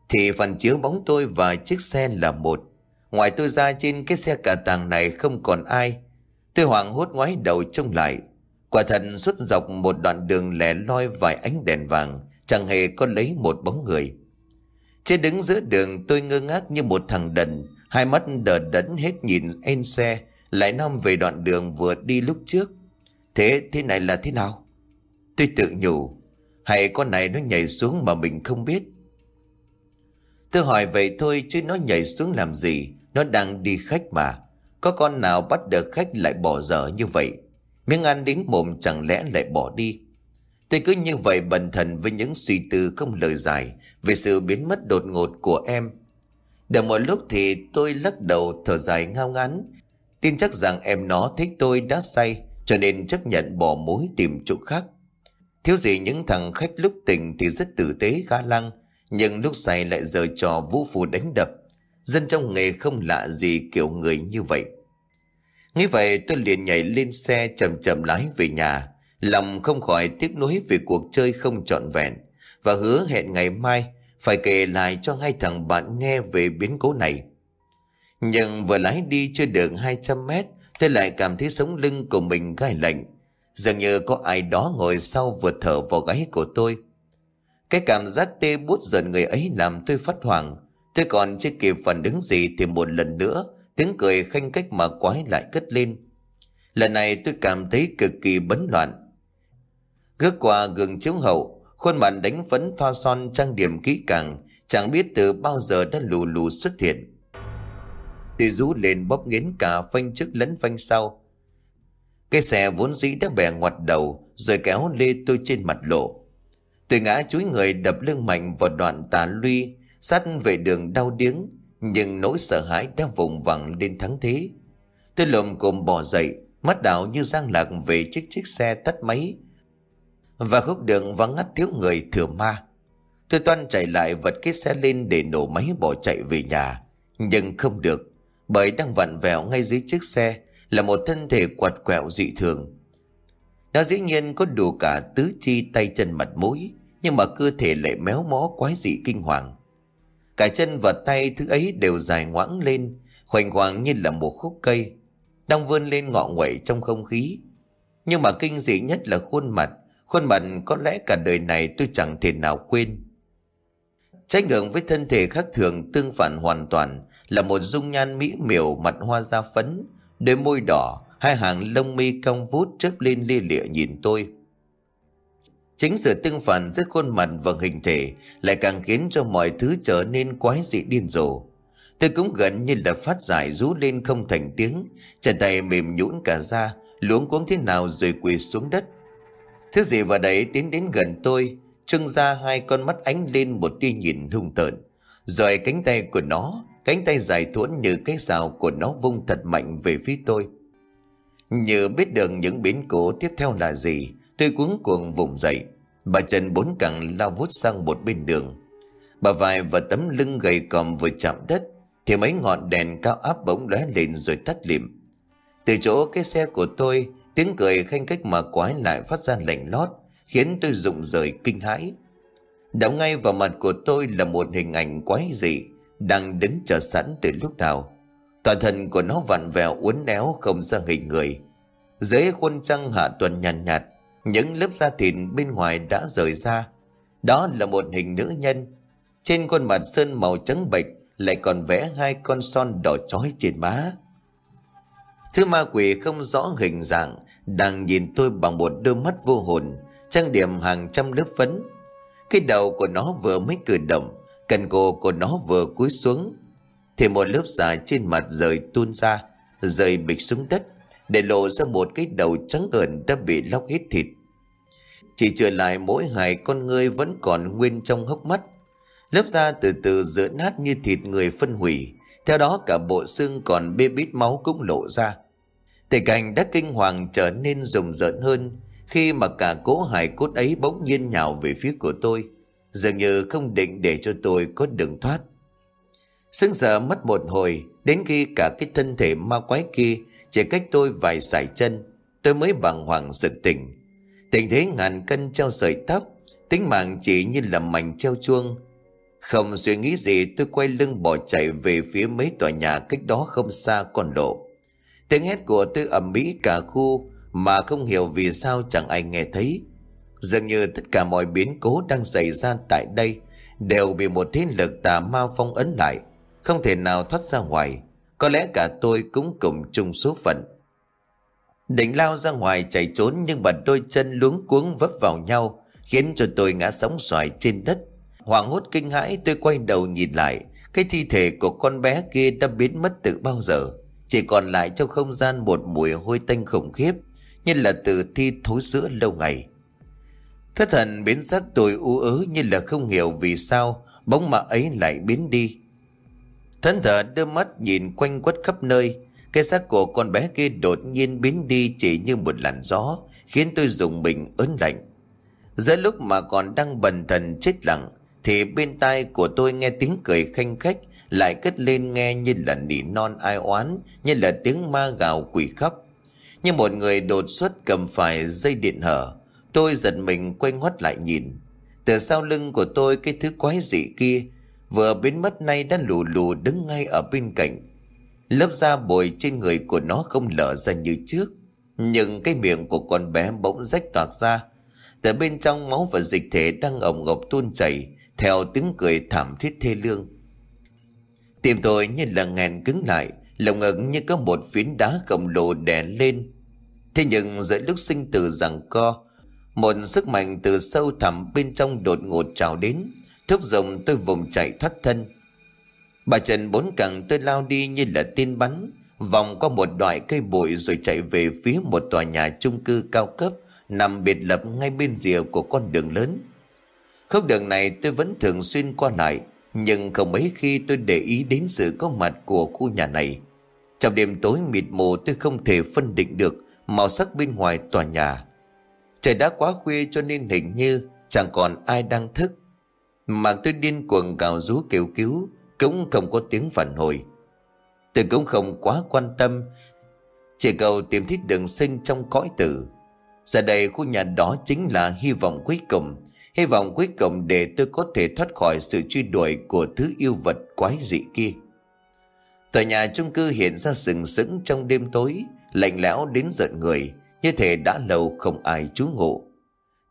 Thì phần chiếu bóng tôi và chiếc xe là một Ngoài tôi ra trên cái xe cả tàng này không còn ai Tôi hoảng hốt ngoái đầu trông lại. Quả thật suốt dọc một đoạn đường lẻ loi vài ánh đèn vàng, chẳng hề có lấy một bóng người. Trên đứng giữa đường tôi ngơ ngác như một thằng đần, hai mắt đờ đẫn hết nhìn en xe, lại nom về đoạn đường vừa đi lúc trước. Thế thế này là thế nào? Tôi tự nhủ, hay con này nó nhảy xuống mà mình không biết. Tôi hỏi vậy thôi chứ nó nhảy xuống làm gì, nó đang đi khách mà. Có con nào bắt được khách lại bỏ dở như vậy Miếng ăn đến mồm chẳng lẽ lại bỏ đi Tôi cứ như vậy bần thần với những suy tư không lời giải Về sự biến mất đột ngột của em Đợi một lúc thì tôi lắc đầu thở dài ngao ngán Tin chắc rằng em nó thích tôi đã say, Cho nên chấp nhận bỏ mối tìm chỗ khác Thiếu gì những thằng khách lúc tỉnh thì rất tử tế, ga lăng, Nhưng lúc say lại giờ trò vũ phù đánh đập Dân trong nghề không lạ gì kiểu người như vậy. Nghĩ vậy tôi liền nhảy lên xe chậm chậm lái về nhà. Lòng không khỏi tiếc nuối về cuộc chơi không trọn vẹn. Và hứa hẹn ngày mai phải kể lại cho hai thằng bạn nghe về biến cố này. Nhưng vừa lái đi chưa được 200 mét, tôi lại cảm thấy sống lưng của mình gai lạnh. Dường như có ai đó ngồi sau vừa thở vào gáy của tôi. Cái cảm giác tê bút giận người ấy làm tôi phát hoảng. Tôi còn chưa kịp phản ứng gì thì một lần nữa tiếng cười khanh cách mà quái lại cất lên. Lần này tôi cảm thấy cực kỳ bấn loạn. Gước qua gương chiếu hậu, khuôn mặt đánh phấn thoa son trang điểm kỹ càng, chẳng biết từ bao giờ đã lù lù xuất hiện. Tuy rú lên bóp nghiến cả phanh trước lẫn phanh sau. Cái xe vốn dĩ đã bè ngoặt đầu, rồi kéo lê tôi trên mặt lộ. Tôi ngã chúi người đập lưng mạnh vào đoạn tà luy, sát về đường đau điếng, nhưng nỗi sợ hãi đã vùng vằng lên thắng thế. Tôi lồm cồm bỏ dậy, mắt đảo như giang lạc về chiếc chiếc xe tắt máy. Và khúc đường vắng ngắt thiếu người thừa ma. Tôi toan chạy lại vật cái xe lên để nổ máy bỏ chạy về nhà. Nhưng không được, bởi đang vặn vẹo ngay dưới chiếc xe là một thân thể quạt quẹo dị thường. Nó dĩ nhiên có đủ cả tứ chi tay chân mặt mũi, nhưng mà cơ thể lại méo mó quái dị kinh hoàng. Cả chân và tay thứ ấy đều dài ngoãng lên, khoảnh hoàng như là một khúc cây, đang vươn lên ngọ nguậy trong không khí. Nhưng mà kinh dị nhất là khuôn mặt, khuôn mặt có lẽ cả đời này tôi chẳng thể nào quên. Trái ngưỡng với thân thể khác thường tương phản hoàn toàn là một dung nhan mỹ miều mặt hoa da phấn, đôi môi đỏ, hai hàng lông mi cong vút chớp lên lia lịa nhìn tôi. Chính sự tương phản giữa khuôn mặt và hình thể lại càng khiến cho mọi thứ trở nên quái dị điên rồ. Tôi cũng gần như là phát giải rú lên không thành tiếng, chân tay mềm nhũn cả ra, luống cuống thế nào rồi quỳ xuống đất. Thứ gì vào đấy tiến đến gần tôi, trưng ra hai con mắt ánh lên một tia nhìn hung tợn. Rồi cánh tay của nó, cánh tay dài thuẫn như cái rào của nó vung thật mạnh về phía tôi. Như biết được những biến cố tiếp theo là gì, tôi cuống cuồng vùng dậy. Bà chân bốn cẳng lao vút sang một bên đường. Bà vai và tấm lưng gầy còm vừa chạm đất, thì mấy ngọn đèn cao áp bỗng lóe lên rồi tắt lịm. Từ chỗ cái xe của tôi, tiếng cười khanh cách mà quái lại phát ra lạnh lót, khiến tôi rụng rời kinh hãi. Đóng ngay vào mặt của tôi là một hình ảnh quái dị, đang đứng chờ sẵn từ lúc nào. Toàn thân của nó vặn vẹo uốn éo không ra hình người. Dưới khuôn trăng hạ tuần nhàn nhạt, nhạt, những lớp da thịt bên ngoài đã rời ra. Đó là một hình nữ nhân. Trên khuôn mặt sơn màu trắng bệch lại còn vẽ hai con son đỏ chói trên má. Thứ ma quỷ không rõ hình dạng đang nhìn tôi bằng một đôi mắt vô hồn, trang điểm hàng trăm lớp phấn. Cái đầu của nó vừa mới cử động, cần cổ của nó vừa cúi xuống, thì một lớp da trên mặt rời tuôn ra, rời bịch xuống đất, để lộ ra một cái đầu trắng ẩn đã bị lóc hết thịt. Chỉ trở lại mỗi hai con ngươi vẫn còn nguyên trong hốc mắt, Lớp da từ từ giữa nát như thịt người phân hủy. Theo đó cả bộ xương còn bê bít máu cũng lộ ra. Tình cảnh đã kinh hoàng trở nên rùng rợn hơn khi mà cả cố hài cốt ấy bỗng nhiên nhào về phía của tôi. Dường như không định để cho tôi có đường thoát. Sưng sờ mất một hồi, đến khi cả cái thân thể ma quái kia chỉ cách tôi vài sải chân, tôi mới bằng hoàng sự tỉnh. Tình thế ngàn cân treo sợi tóc, tính mạng chỉ như là mảnh treo chuông, không suy nghĩ gì tôi quay lưng bỏ chạy về phía mấy tòa nhà cách đó không xa con lộ. Tiếng hét của tôi ầm mỹ cả khu mà không hiểu vì sao chẳng ai nghe thấy. Dường như tất cả mọi biến cố đang xảy ra tại đây đều bị một thế lực tà ma phong ấn lại, không thể nào thoát ra ngoài. Có lẽ cả tôi cũng cùng chung số phận. Định lao ra ngoài chạy trốn nhưng bàn đôi chân luống cuống vấp vào nhau, khiến cho tôi ngã sóng xoài trên đất hoảng hốt kinh hãi, tôi quay đầu nhìn lại. Cái thi thể của con bé kia đã biến mất từ bao giờ? Chỉ còn lại trong không gian một mùi hôi tanh khủng khiếp, Như là từ thi thối sữa lâu ngày. Thất thần biến sắc tôi u ớ như là không hiểu vì sao Bóng mà ấy lại biến đi. Thẫn thờ đưa mắt nhìn quanh quất khắp nơi, Cái xác của con bé kia đột nhiên biến đi chỉ như một làn gió, Khiến tôi dùng mình ớn lạnh. Giữa lúc mà còn đang bần thần chết lặng thì bên tai của tôi nghe tiếng cười khanh khách lại cất lên nghe như là nỉ non ai oán, như là tiếng ma gào quỷ khóc. Như một người đột xuất cầm phải dây điện hở, tôi giật mình quay ngoắt lại nhìn. Từ sau lưng của tôi cái thứ quái dị kia Vừa biến mất nay đã lù lù đứng ngay ở bên cạnh Lớp da bồi trên người của nó không lở ra như trước Nhưng cái miệng của con bé bỗng rách toạc ra Từ bên trong máu và dịch thể đang ổng ngọc tuôn chảy theo tiếng cười thảm thiết thê lương. Tim tôi như là ngàn cứng lại, Lồng ngực như có một phiến đá khổng lồ đè lên. Thế nhưng giữa lúc sinh tử rằng co, Một sức mạnh từ sâu thẳm bên trong đột ngột trào đến, Thúc giục tôi vùng chạy thoát thân. Bà Trần bốn cẳng tôi lao đi như là tin bắn, Vòng qua một đoạn cây bụi rồi chạy về phía một tòa nhà chung cư cao cấp, Nằm biệt lập ngay bên rìa của con đường lớn. Khúc đường này tôi vẫn thường xuyên qua lại, Nhưng không mấy khi tôi để ý đến sự có mặt của khu nhà này. Trong đêm tối mịt mù tôi không thể phân định được màu sắc bên ngoài tòa nhà. Trời đã quá khuya cho nên hình như chẳng còn ai đang thức. Mà tôi điên cuồng gào rú kêu cứu, Cũng không có tiếng phản hồi. Tôi cũng không quá quan tâm, Chỉ cầu tìm thích đường sinh trong cõi tử. Giờ đây khu nhà đó chính là hy vọng cuối cùng. Hy vọng cuối cùng để tôi có thể thoát khỏi sự truy đuổi của thứ yêu vật quái dị kia. Tòa nhà chung cư hiện ra sừng sững trong đêm tối, Lạnh lẽo đến giận người, Như thể đã lâu không ai trú ngụ.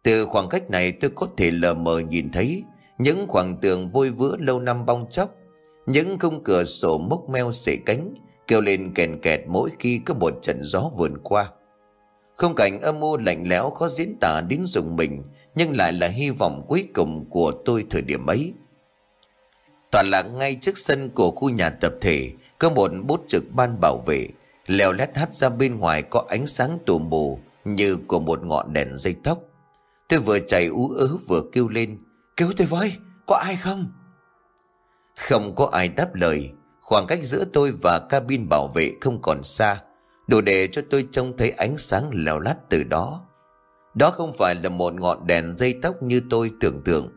Từ khoảng cách này tôi có thể lờ mờ nhìn thấy những khoảng tường vôi vữa lâu năm bong chóc, Những khung cửa sổ mốc meo xể cánh, Kêu lên kèn kẹt mỗi khi có một trận gió vườn qua. Không cảnh âm mưu lạnh lẽo khó diễn tả đến dùng mình nhưng lại là hy vọng cuối cùng của tôi thời điểm ấy Toàn là ngay trước sân của khu nhà tập thể Có một bốt trực ban bảo vệ Leo lét hắt ra bên ngoài có ánh sáng tù mù Như của một ngọn đèn dây tóc Tôi vừa chạy ú ớ vừa kêu lên Cứu tôi với, có ai không? Không có ai đáp lời, khoảng cách giữa tôi và cabin bảo vệ không còn xa, đủ để cho tôi trông thấy ánh sáng leo lát từ đó. Đó không phải là một ngọn đèn dây tóc như tôi tưởng tượng,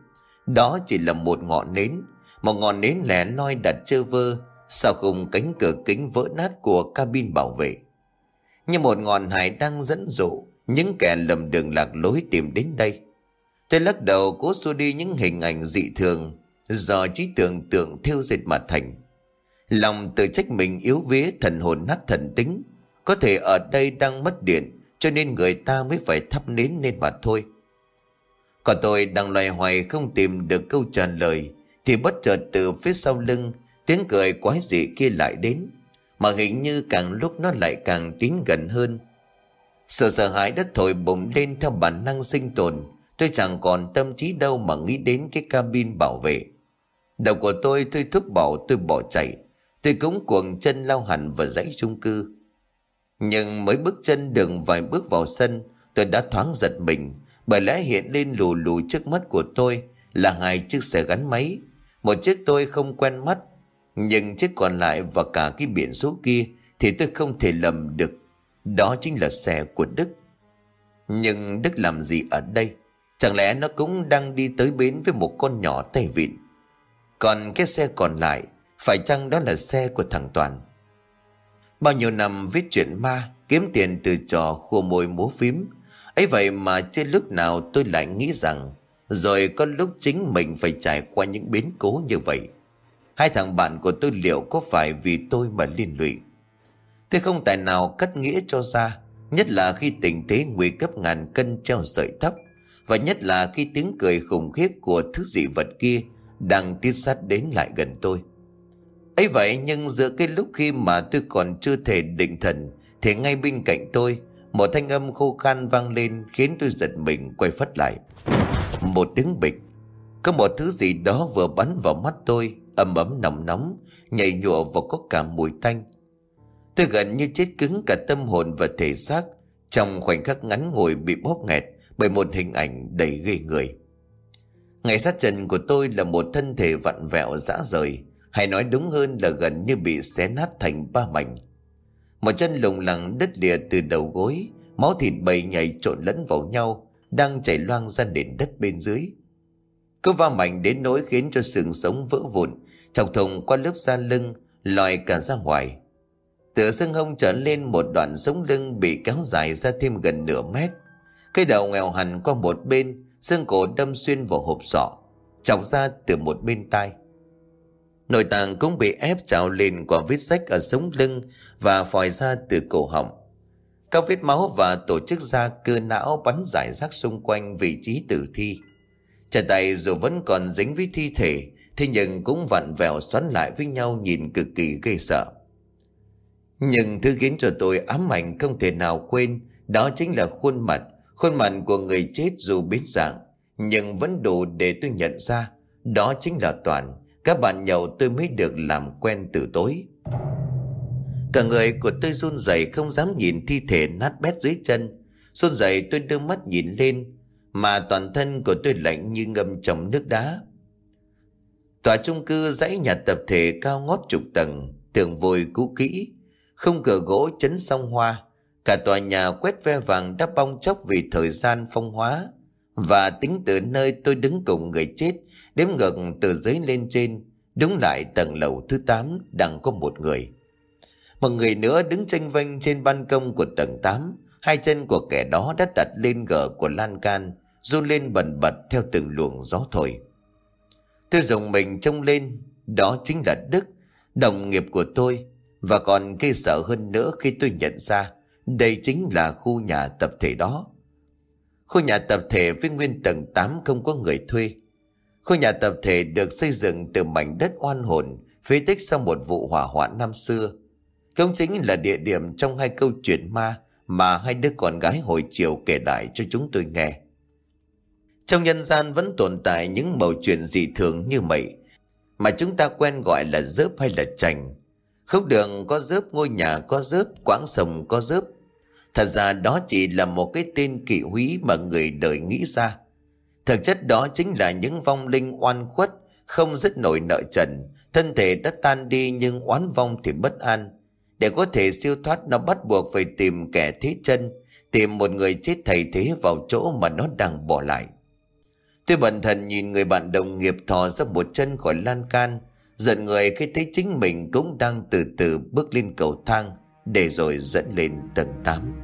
đó chỉ là một ngọn nến, một ngọn nến lẻ loi đặt chơ vơ sau khung cánh cửa kính vỡ nát của cabin bảo vệ. Như một ngọn hải đang dẫn dụ những kẻ lầm đường lạc lối tìm đến đây. Tôi lắc đầu cố xua đi những hình ảnh dị thường do trí tưởng tượng thiêu dệt mà thành. Lòng tự trách mình yếu vía thần hồn nát thần tính. Có thể ở đây đang mất điện cho nên người ta mới phải thắp nến lên mà thôi. Còn tôi đang loay hoay không tìm được câu trả lời, thì bất chợt từ phía sau lưng, tiếng cười quái dị kia lại đến. Mà hình như càng lúc nó lại càng tiến gần hơn. Sợ sợ hãi đất thổi bùng lên theo bản năng sinh tồn, Tôi chẳng còn tâm trí đâu mà nghĩ đến cái cabin bảo vệ. Đầu của tôi tôi thúc bảo tôi bỏ chạy. Tôi cũng cuồng chân lao hẳn vào dãy chung cư. Nhưng mới bước chân đường vài bước vào sân, tôi đã thoáng giật mình. Bởi lẽ hiện lên lù lù trước mắt của tôi là hai chiếc xe gắn máy. Một chiếc tôi không quen mắt. Nhưng chiếc còn lại và cả cái biển số kia thì tôi không thể lầm được. Đó chính là xe của Đức. Nhưng Đức làm gì ở đây? Chẳng lẽ nó cũng đang đi tới bến với một con nhỏ tay vịn Còn cái xe còn lại Phải chăng đó là xe của thằng Toàn Bao nhiêu năm viết chuyện ma, Kiếm tiền từ trò khua môi múa phím. Ấy vậy mà trên lúc nào tôi lại nghĩ rằng, Rồi có lúc chính mình phải trải qua những biến cố như vậy. Hai thằng bạn của tôi liệu có phải vì tôi mà liên lụy? Thế không tài nào cắt nghĩa cho ra, Nhất là khi tình thế nguy cấp ngàn cân treo sợi tóc, và nhất là khi tiếng cười khủng khiếp của thứ dị vật kia Đang tiến sát đến lại gần tôi ấy vậy nhưng giữa cái lúc khi mà tôi còn chưa thể định thần Thì ngay bên cạnh tôi Một thanh âm khô khan vang lên Khiến tôi giật mình quay phắt lại. Một tiếng bịch. Có một thứ gì đó vừa bắn vào mắt tôi Ấm ấm nóng nóng Nhảy nhụa và có cả mùi tanh. Tôi gần như chết cứng cả tâm hồn và thể xác Trong khoảnh khắc ngắn ngồi bị bóp nghẹt bởi một hình ảnh đầy ghê người. Ngày sát chân của tôi là một thân thể vặn vẹo dã rời, hay nói đúng hơn là gần như bị xé nát thành ba mảnh. Một chân lùng lẳng đứt lìa từ đầu gối, máu thịt bầy nhảy trộn lẫn vào nhau, đang chảy loang ra nền đất bên dưới. Cứ va mạnh đến nỗi khiến cho sừng sống vỡ vụn, chọc thùng qua lớp da lưng, lòi cả ra ngoài. Tựa xương hông trở lên một đoạn sống lưng bị kéo dài ra thêm gần nửa mét, cái đầu nghèo hẳn qua một bên xương cổ đâm xuyên vào hộp sọ, chọc ra từ một bên tai. Nội tạng cũng bị ép trào lên qua vết sách ở sống lưng và phòi ra từ cổ họng. Các vết máu và tổ chức da cơ não bắn giải rác xung quanh vị trí tử thi. Chân tay dù vẫn còn dính với thi thể, thế nhưng cũng vặn vẹo xoắn lại với nhau nhìn cực kỳ ghê sợ. Nhưng thứ khiến cho tôi ám ảnh không thể nào quên, đó chính là khuôn mặt, khuôn mặt của người chết dù biến dạng, nhưng vẫn đủ để tôi nhận ra, đó chính là Toàn, các bạn nhậu tôi mới được làm quen từ tối. Cả người của tôi run rẩy không dám nhìn thi thể nát bét dưới chân. Run rẩy tôi đưa mắt nhìn lên, mà toàn thân của tôi lạnh như ngâm trong nước đá. Tòa trung cư dãy nhà tập thể cao ngót chục tầng, tường vôi cũ kỹ, không cửa gỗ chấn song hoa. Cả tòa nhà quét ve vàng đã bong chóc vì thời gian phong hóa. Và tính từ nơi tôi đứng cùng người chết, đếm ngược từ dưới lên trên, đúng lại tầng lầu thứ 8 đang có một người. Một người nữa đứng tranh vênh trên ban công của tầng 8, hai chân của kẻ đó đã đặt lên gờ của lan can, run lên bần bật theo từng luồng gió thổi. Tôi dùng mình trông lên, đó chính là Đức, đồng nghiệp của tôi, và còn gây sợ hơn nữa khi tôi nhận ra đây chính là khu nhà tập thể đó. Khu nhà tập thể với nguyên tầng 8 không có người thuê. Khu nhà tập thể được xây dựng từ mảnh đất oan hồn, phế tích sau một vụ hỏa hoạn năm xưa. Công chính là địa điểm trong hai câu chuyện ma mà hai đứa con gái hồi chiều kể lại cho chúng tôi nghe. Trong nhân gian vẫn tồn tại những mẩu chuyện dị thường như vậy mà chúng ta quen gọi là dớp hay là chành. Khúc đường có dớp, ngôi nhà có dớp, quãng sông có dớp. Thật ra đó chỉ là một cái tên kỵ húy mà người đời nghĩ ra. Thực chất đó chính là những vong linh oan khuất, không dứt nổi nợ trần, thân thể đã tan đi nhưng oán vong thì bất an. Để có thể siêu thoát nó bắt buộc phải tìm kẻ thế chân, tìm một người chết thầy thế vào chỗ mà nó đang bỏ lại. Tôi bận thần nhìn người bạn đồng nghiệp thò ra một chân khỏi lan can, giận người khi thấy chính mình cũng đang từ từ bước lên cầu thang, để rồi dẫn lên tầng 8.